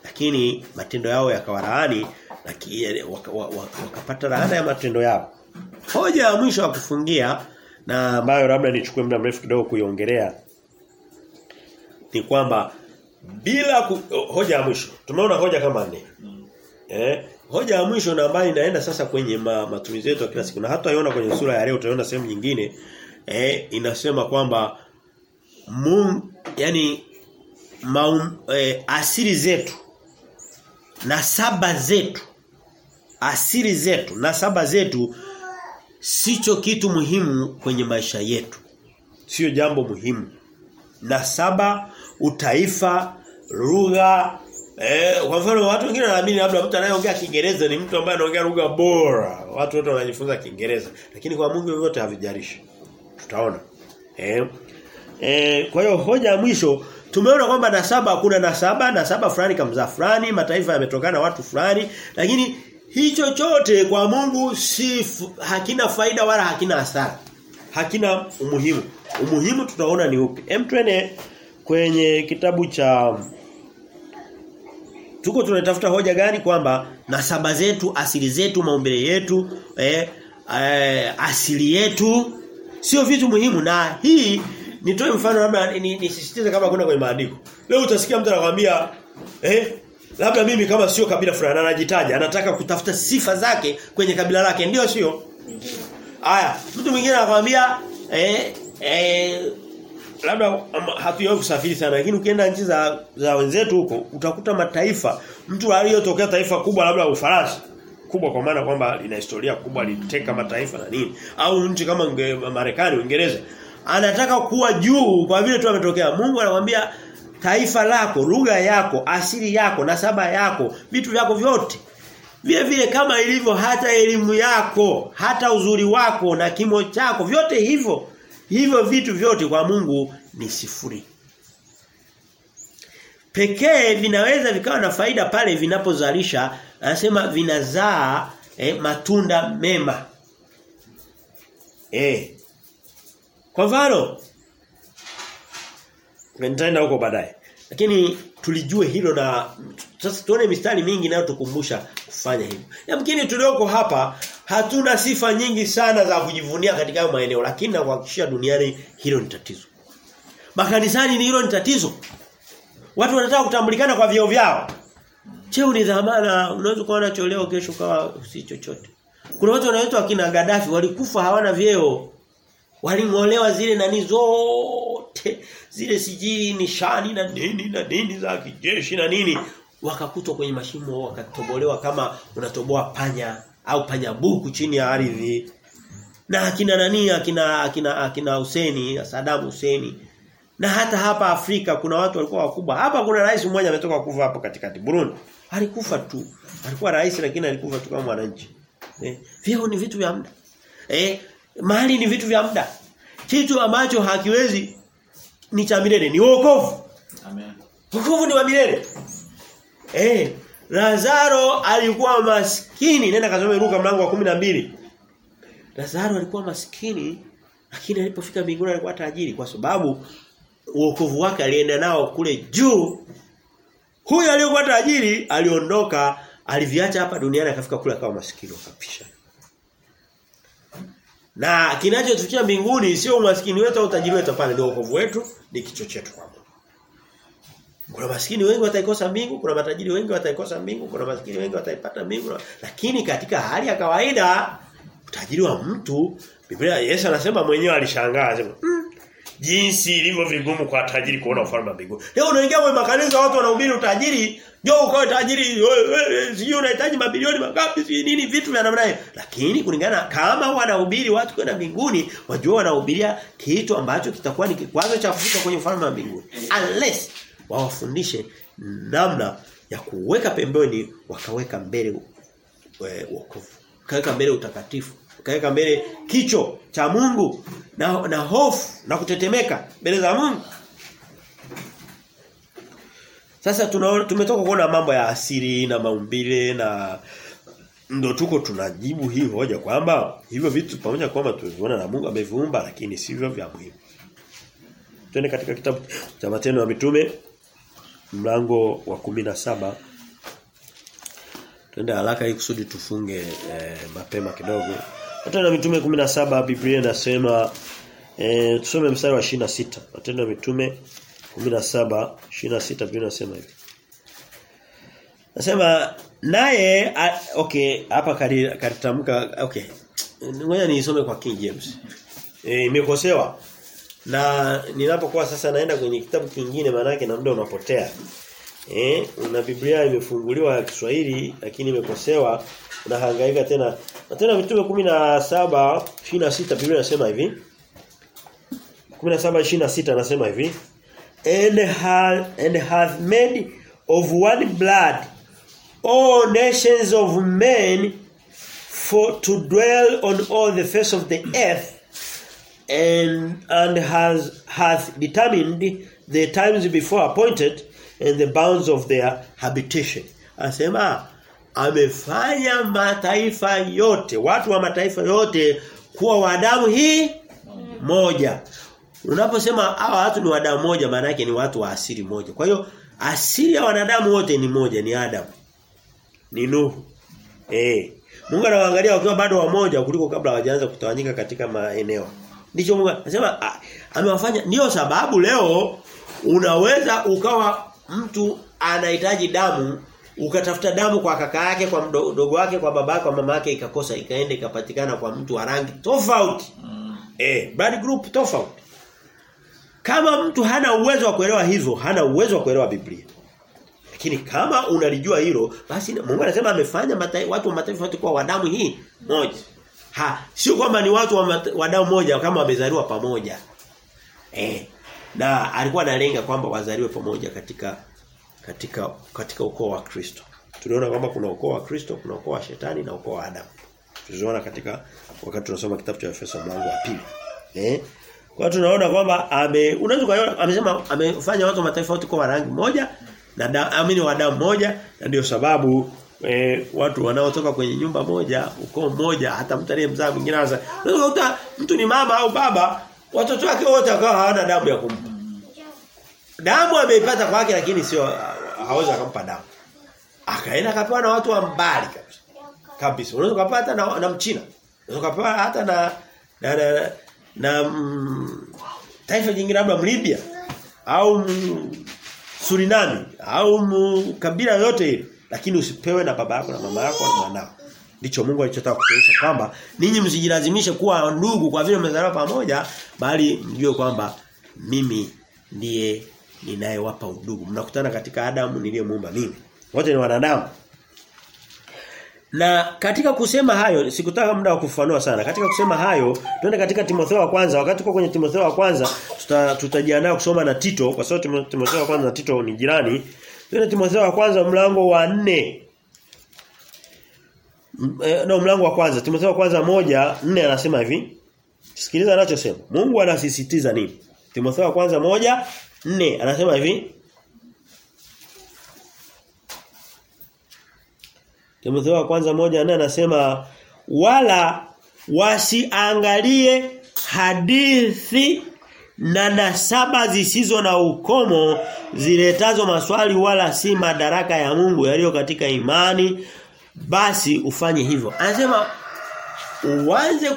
Lakini matendo yao yakawalaani lakini wakapata waka, waka laana ya matendo yao. Hoja ya mwisho wa kufungia na ambayo labda nichukue muda mrefu kidogo kuiongelea ni kwamba bila ku, hoja ya mwisho tumeona hoja kama nne. Eh, hoja ya mwisho na ambayo inaenda sasa kwenye ma, matumizi yetu kila siku na hata iona kwenye sura ya leo utaona sehemu nyingine eh, inasema kwamba Mungu yani maum, eh, asili zetu na saba zetu asili zetu na saba zetu sicho kitu muhimu kwenye maisha yetu. Sio jambo muhimu. Na saba utaifa, lugha, Eh, kwa mfano watu wengine wanaamini labda mtu anayeongea Kiingereza ni mtu ambaye anaongea lugha bora. Watu wote wanajifunza Kiingereza. Lakini kwa Mungu vyote havijarishi. Tutaona. Eh. Eh, kwa hiyo hoja ya mwisho tumeona kwamba nasaba kuna nasaba, nasaba fulani kamzaa fulani, mataifa yametokana watu fulani, lakini hicho chote kwa Mungu si hakina faida wala hakina hasara. Hakina umuhimu. Umuhimu tutaona ni upi. Hem twende kwenye kitabu cha Tuko tunatafuta hoja gani kwamba nasaba zetu, asili zetu, maumbile yetu, eh, eh, asili yetu sio vitu muhimu na hii nitoe mfano labda nisisitize ni ni kama kuna kwenye maandiko. Leo utasikia mtu anakuambia eh labda mimi kama sio kabila fulani anajitaja anataka kutafuta sifa zake kwenye kabila lake ndio sio? Aya, mtu mwingine anakuambia eh eh labda hatuyo kusafiri sana lakini ukienda nchi za za wenzetu huko utakuta mataifa mtu aliyotokea taifa kubwa labda Ufaransa kubwa kwa maana kwamba lina historia kubwa liteka mataifa na nini au nchi kama Marekani Uingereza anataka kuwa juu kwa vile tu ametokea. Mungu anamwambia taifa lako lugha yako asili yako nasaba yako vitu vyako vyote vile vile kama ilivyo hata elimu yako hata uzuri wako na kimo chako vyote hivyo hivyo vitu vyote kwa Mungu ni sifuri. Pekee vinaweza vikawa na faida pale vinapozalisha anasema vinazaa eh, matunda mema. Eh. Kwa mfano nitaenda huko baadaye. Lakini tulijue hilo na sasa tuone mistari mingi inayotukumbusha kufanya hivyo. Yamkini tulioko hapa hatuna sifa nyingi sana za kujivunia katika hayo maeneo lakini na kuhakikishia duniani hilo ni tatizo. Makanisani ni hilo ni tatizo. Watu wanataka kutambulikana kwa vyeo vyao. Cheo ni dhamana. Unaweza kuwa nacho leo kesho kawa si chochote. Kuna watu wanaitwa akina Gaddafi walikufa hawana vyeo. Walingolewa zile nani zote. Zile sijii nishani na nini na nini za kijeshi na nini wakakutwa kwenye mashimo wakatobolewa kama unatoboa panya au panya buku chini ya ardhi. Na akina nani? Akina akina akina Huseni Saddam Huseni na hata hapa Afrika kuna watu walikuwa wakubwa. Hapa kuna rais mmoja ametoka kufa hapo katikati Burundi. Alikufa tu. Alikuwa rais lakini alikufa tu kama mwananchi. Eh vyeo ni vitu vya muda. Eh mali ni vitu vya muda. Kitu ambacho hakiwezi ni cha milele ni wokovu. Amen. wokovu ni wa milele eh Lazaro alikuwa maskini. Nenda kasome Luka mlango wa 12 Lazaro alikuwa maskini lakini alipofika mbinguni alikuwa tajiri kwa sababu wokovu wake alienda nao kule juu. Huyo aliyokuwa tajiri aliondoka aliviacha hapa duniani akafika kule akawa maskini akapisha na kinachotukia mbinguni sio umaskini wetu au utajiri wetu. Pale ndio wokovu wetu ni kicho chetu kwa. Kuna maskini wengi wataikosa mbingu, kuna matajiri wengi wataikosa mbingu, kuna maskini wengi wataipata mbingu. Lakini katika hali ya kawaida utajiri wa mtu Biblia Yesu anasema mwenyewe alishangaa anasema mm, jinsi ilivyo vigumu kwa tajiri kuona ufalme wa mbinguni. Leo unaingia kwenye makanisa watu wanahubiri utajiri, njoo ukawe tajiri, sijui unahitaji mabilioni mangapi, sijui nini vitu vya namna hiyo. Lakini kulingana kama wanahubiri watu kwenda mbinguni, wajua wanahubiria kitu ambacho kitakuwa ni kikwazo cha kufika kwenye ufalme wa mbinguni. Unless wawafundishe namna ya kuweka pembeni wakaweka mbele wokovu. Kaweka mbele utakatifu kaweka mbele kicho cha Mungu na, na hofu na kutetemeka mbele za Mungu. Sasa tuna, tumetoka kuona mambo ya asili na maumbile na ndo tuko tunajibu hii hoja kwamba hivyo vitu pamoja kwamba tuliviona na Mungu ameviumba lakini sivyo vya muhimu. Twende katika kitabu cha Matendo ya Mitume mlango wa kumi na saba Twende haraka ili kusudi tufunge e, mapema kidogo. Matendo ya Mitume 17 Biblia inasema eh tusome mstari wa 26. Matendo ya Mitume 17 26 Biblia inasema hivi. Nasema naye okay hapa kalitamka okay. Ngoja niisome kwa King James. Eh imekosewa. Na ninapokuwa sasa naenda kwenye kitabu kingine maana yake na muda unapotea. Eh na Biblia imefunguliwa ya Kiswahili lakini imekosewa unahangaika tena. Na tena Mitume 17 26 Biblia inasema hivi. 17 26 anasema hivi. And has and has made of one blood all nations of men for to dwell on all the face of the earth and and has hath determined the times before appointed and the bounds of their habitation. asema amefanya mataifa yote, watu wa mataifa yote kuwa wadamu hii moja. Unaposema hawa watu ni wadamu moja maana ni watu wa asili moja. Kwa hiyo asili ya wanadamu wote ni moja ni Adam. Ni Nuhu. Eh. Mungu anawaangalia wakiwa bado wamoja kuliko kabla hawajaanza kutawanyika katika maeneo. Ndicho Mungu anasema amewafanya ndio sababu leo unaweza ukawa mtu anahitaji damu ukatafuta damu kwa kaka yake kwa mdogo wake kwa baba yake kwa mama yake ikakosa ikaenda ikapatikana kwa mtu wa rangi tofauti. Mm. Eh, blood group tofauti. Kama mtu hana uwezo wa kuelewa hivyo, hana uwezo wa kuelewa Biblia. Lakini kama unalijua hilo, basi Mungu anasema amefanya matai, watu wa mataifa wote kwa wadamu hii moja. Ha, sio kwamba ni watu wa, wa moja kama wamezaliwa pamoja. Eh. Na alikuwa analenga kwamba wazaliwe pamoja katika katika katika ukoo wa Kristo. Tuliona kwamba kuna ukoo wa Kristo, kuna ukoo wa shetani na ukoo wa Adamu. Tuliona katika wakati tunasoma kitabu cha Efeso mlango wa pili. Eh? Kwa tunaona kwamba ame unaweza kuona amesema amefanya watu wa mataifa wote kwa rangi moja na amini wa damu moja na ndio sababu e, watu wanaotoka kwenye nyumba moja, ukoo mmoja, hata mtu aliyemzaa mwingine hasa. Unakuta mtu ni mama au baba, watoto wake wote wakawa hawana damu ya kumpa. Damu ameipata kwake lakini sio hawezi akampa damu. Akaenda akapewa na watu wa mbali kabisa. Kabisa. Unaweza kupata na, na mchina. Unaweza kupata hata na na na, na na mm, taifa jingine labda Mlibia au mm, Suriname au mm, kabila yote ile lakini usipewe na baba yako na mama yako na mwanao. Ndicho Mungu alichotaka kuonyesha kwamba ninyi msijilazimishe kuwa ndugu kwa vile mmezaliwa pamoja bali mjue kwamba mimi ndiye ninayewapa udugu. Mnakutana katika Adamu niliyemuumba mimi. Wote ni wanadamu. Na katika kusema hayo sikutaka muda wa kufanua sana. Katika kusema hayo twende katika Timotheo wa kwanza. Wakati tuko kwenye Timotheo wa kwanza tuta, tutajiandaa kusoma na Tito kwa sababu Timotheo wa kwanza na Tito ni jirani. Twende Timotheo wa kwanza mlango wa nne E, no mlango wa kwanza Timotheo wa kwanza moja nne anasema hivi. Sikiliza anachosema. Mungu anasisitiza nini? Timotheo wa kwanza moja nne anasema hivi. Timotheo wa kwanza moja nne anasema wala wasiangalie hadithi na nasaba zisizo na ukomo ziletazo maswali wala si madaraka ya Mungu yaliyo katika imani basi ufanye hivyo. Anasema uanze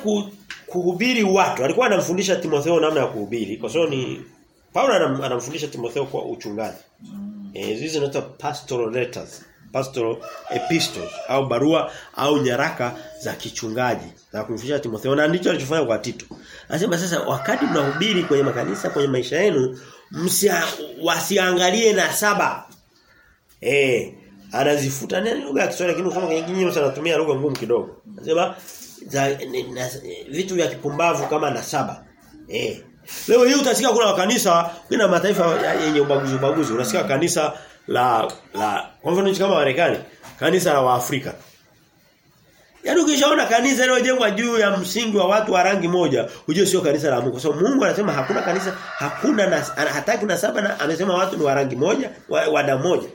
kuhubiri watu. Alikuwa anamfundisha Timotheo namna ya kuhubiri kwa sababu ni Paulo anamfundisha Timotheo kwa uchungaji. Eh hizi zinaitwa pastoral letters, pastoral epistles au barua au nyaraka za kichungaji za kumfundisha Timotheo na ndicho alichofanya kwa Tito. Anasema sasa wakati mnahubiri kwenye makanisa kwenye maisha yenu msia wasiangalie na saba. Eh anazifuta nani lugha ya Kiswahili lakini kama kingine anatumia lugha ngumu kidogo. Anasema vitu vya kipumbavu kama na saba. Eh. Leo hii utasikia kuna kanisa kuna mataifa yenye ubaguzi ubaguzi. Unasikia kanisa la la kwa mfano nchi kama Marekani, kanisa la Waafrika. Yaani ukishaona kanisa lilojengwa juu ya msingi wa watu wa rangi moja, ujue sio kanisa la Mungu. Kwa sababu Mungu anasema hakuna kanisa, hakuna na, hataki na saba na amesema watu ni wa rangi moja, wa, wa damu moja.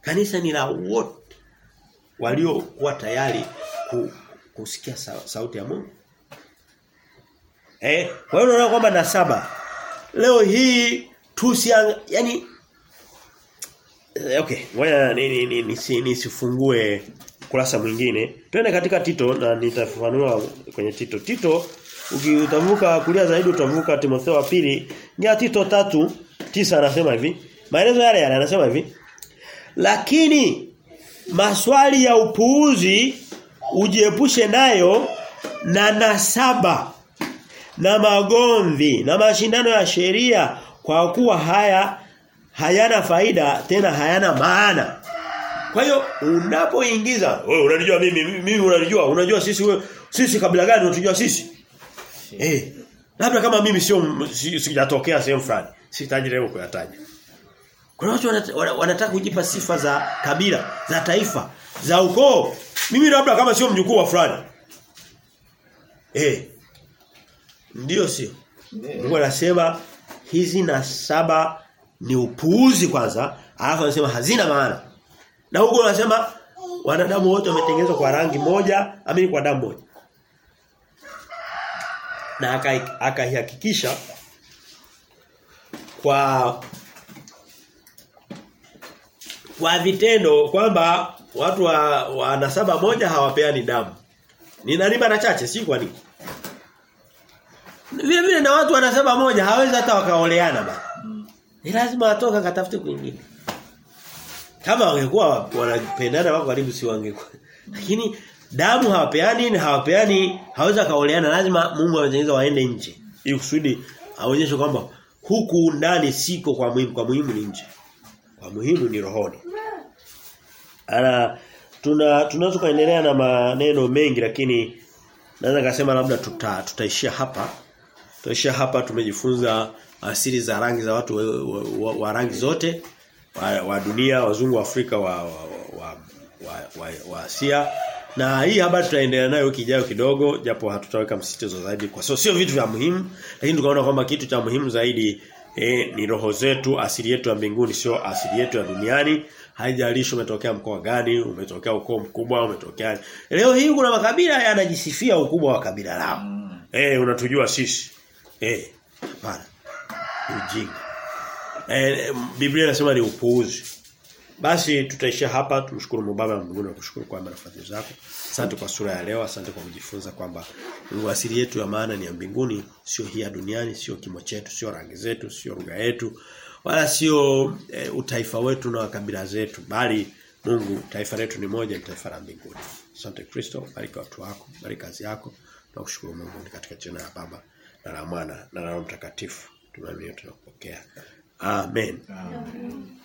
Kanisa ni la wote waliokuwa tayari ku, kusikia sauti ya Mungu. Eh, kwa hiyo unaona kwamba na saba. Leo hii tusiang yani okay, ngoja ni ni, ni, ni, nisifungue kurasa mwingine. Twende katika Tito na nitafafanua kwenye Tito. Tito ukitavuka kulia zaidi utavuka Timotheo wa pili. Ngia Tito tatu tisa anasema hivi. Maelezo yale yale anasema hivi. Lakini maswali ya upuuzi ujiepushe nayo na nasaba na magomvi na mashindano ya sheria kwa kuwa haya hayana faida tena hayana maana. Kwa hiyo unapoingiza wewe unanijua mimi mimi unanijua unajua sisi we, sisi kabila gani unatujua sisi? Eh. Labda kama mimi sio sijatokea sehemu fulani. Sitaji leo kuyataja. Kuna watu wanataka, wana- wanataka kujipa sifa za kabila, za taifa, za ukoo. Mimi labda kama sio mjukuu wa fulani. Eh. Ndio sio. Mungu anasema hizi na saba ni upuuzi kwanza, alafu anasema hazina maana. Na huko anasema wanadamu wote wametengenezwa kwa rangi moja, amini kwa damu moja. Na aka- akaihakikisha kwa kwa vitendo kwamba watu wa, wa nasaba moja hawapeani damu. Ni riba chache si kwa nini? Vile vile na watu wanasema moja hawezi hata wakaoleana ba. Ni lazima atoka akatafute kwingine. Kama wangekuwa wanapendana wako karibu si wangekuwa. Lakini damu hawapeani na hawapeani hawezi kaoleana lazima Mungu awezeze waende nje. Ili kusudi aonyeshe kwamba huku ndani siko kwa muhimu kwa muhimu ni nje. Kwa muhimu ni rohoni. Ana tuna tunaweza kuendelea na maneno mengi lakini naweza kusema labda tuta tutaishia hapa. Tutaishia hapa tumejifunza asili za rangi za watu wa, wa, wa, rangi zote wa, wa dunia, wazungu wa Afrika wa wa, wa, wa, wa, wa Asia. Na hii habari tutaendelea nayo wiki ijayo kidogo japo hatutaweka msitizo zaidi kwa sababu sio vitu vya muhimu lakini tukaona kwamba kitu cha muhimu zaidi eh, ni roho zetu, asili yetu ya mbinguni sio asili yetu ya duniani. Haijalishi umetokea mkoa gani, umetokea ukoo mkubwa, umetokea. Leo hii kuna makabila yanajisifia ukubwa wa kabila lao. Eh, unatujua sisi. Eh, hapana. Ujinga. Eh, Biblia inasema ni upuuzi. Basi tutaishia hapa tumshukuru Mungu mbinguni na kushukuru kwa marafiki zako. Asante kwa sura ya leo, asante kwa kujifunza kwamba asili yetu ya maana ni ya mbinguni, sio hii ya duniani, sio kimo chetu, sio rangi zetu, sio lugha yetu, wala sio e, utaifa wetu na kabila zetu, bali Mungu taifa letu ni moja, ni taifa la mbinguni. Asante Kristo, bariki watu wako, bariki kazi yako. Tunakushukuru Mungu katika jina la Baba na la Mwana na la Roho Mtakatifu. Tunaamini tunapokea. Amen. Amen.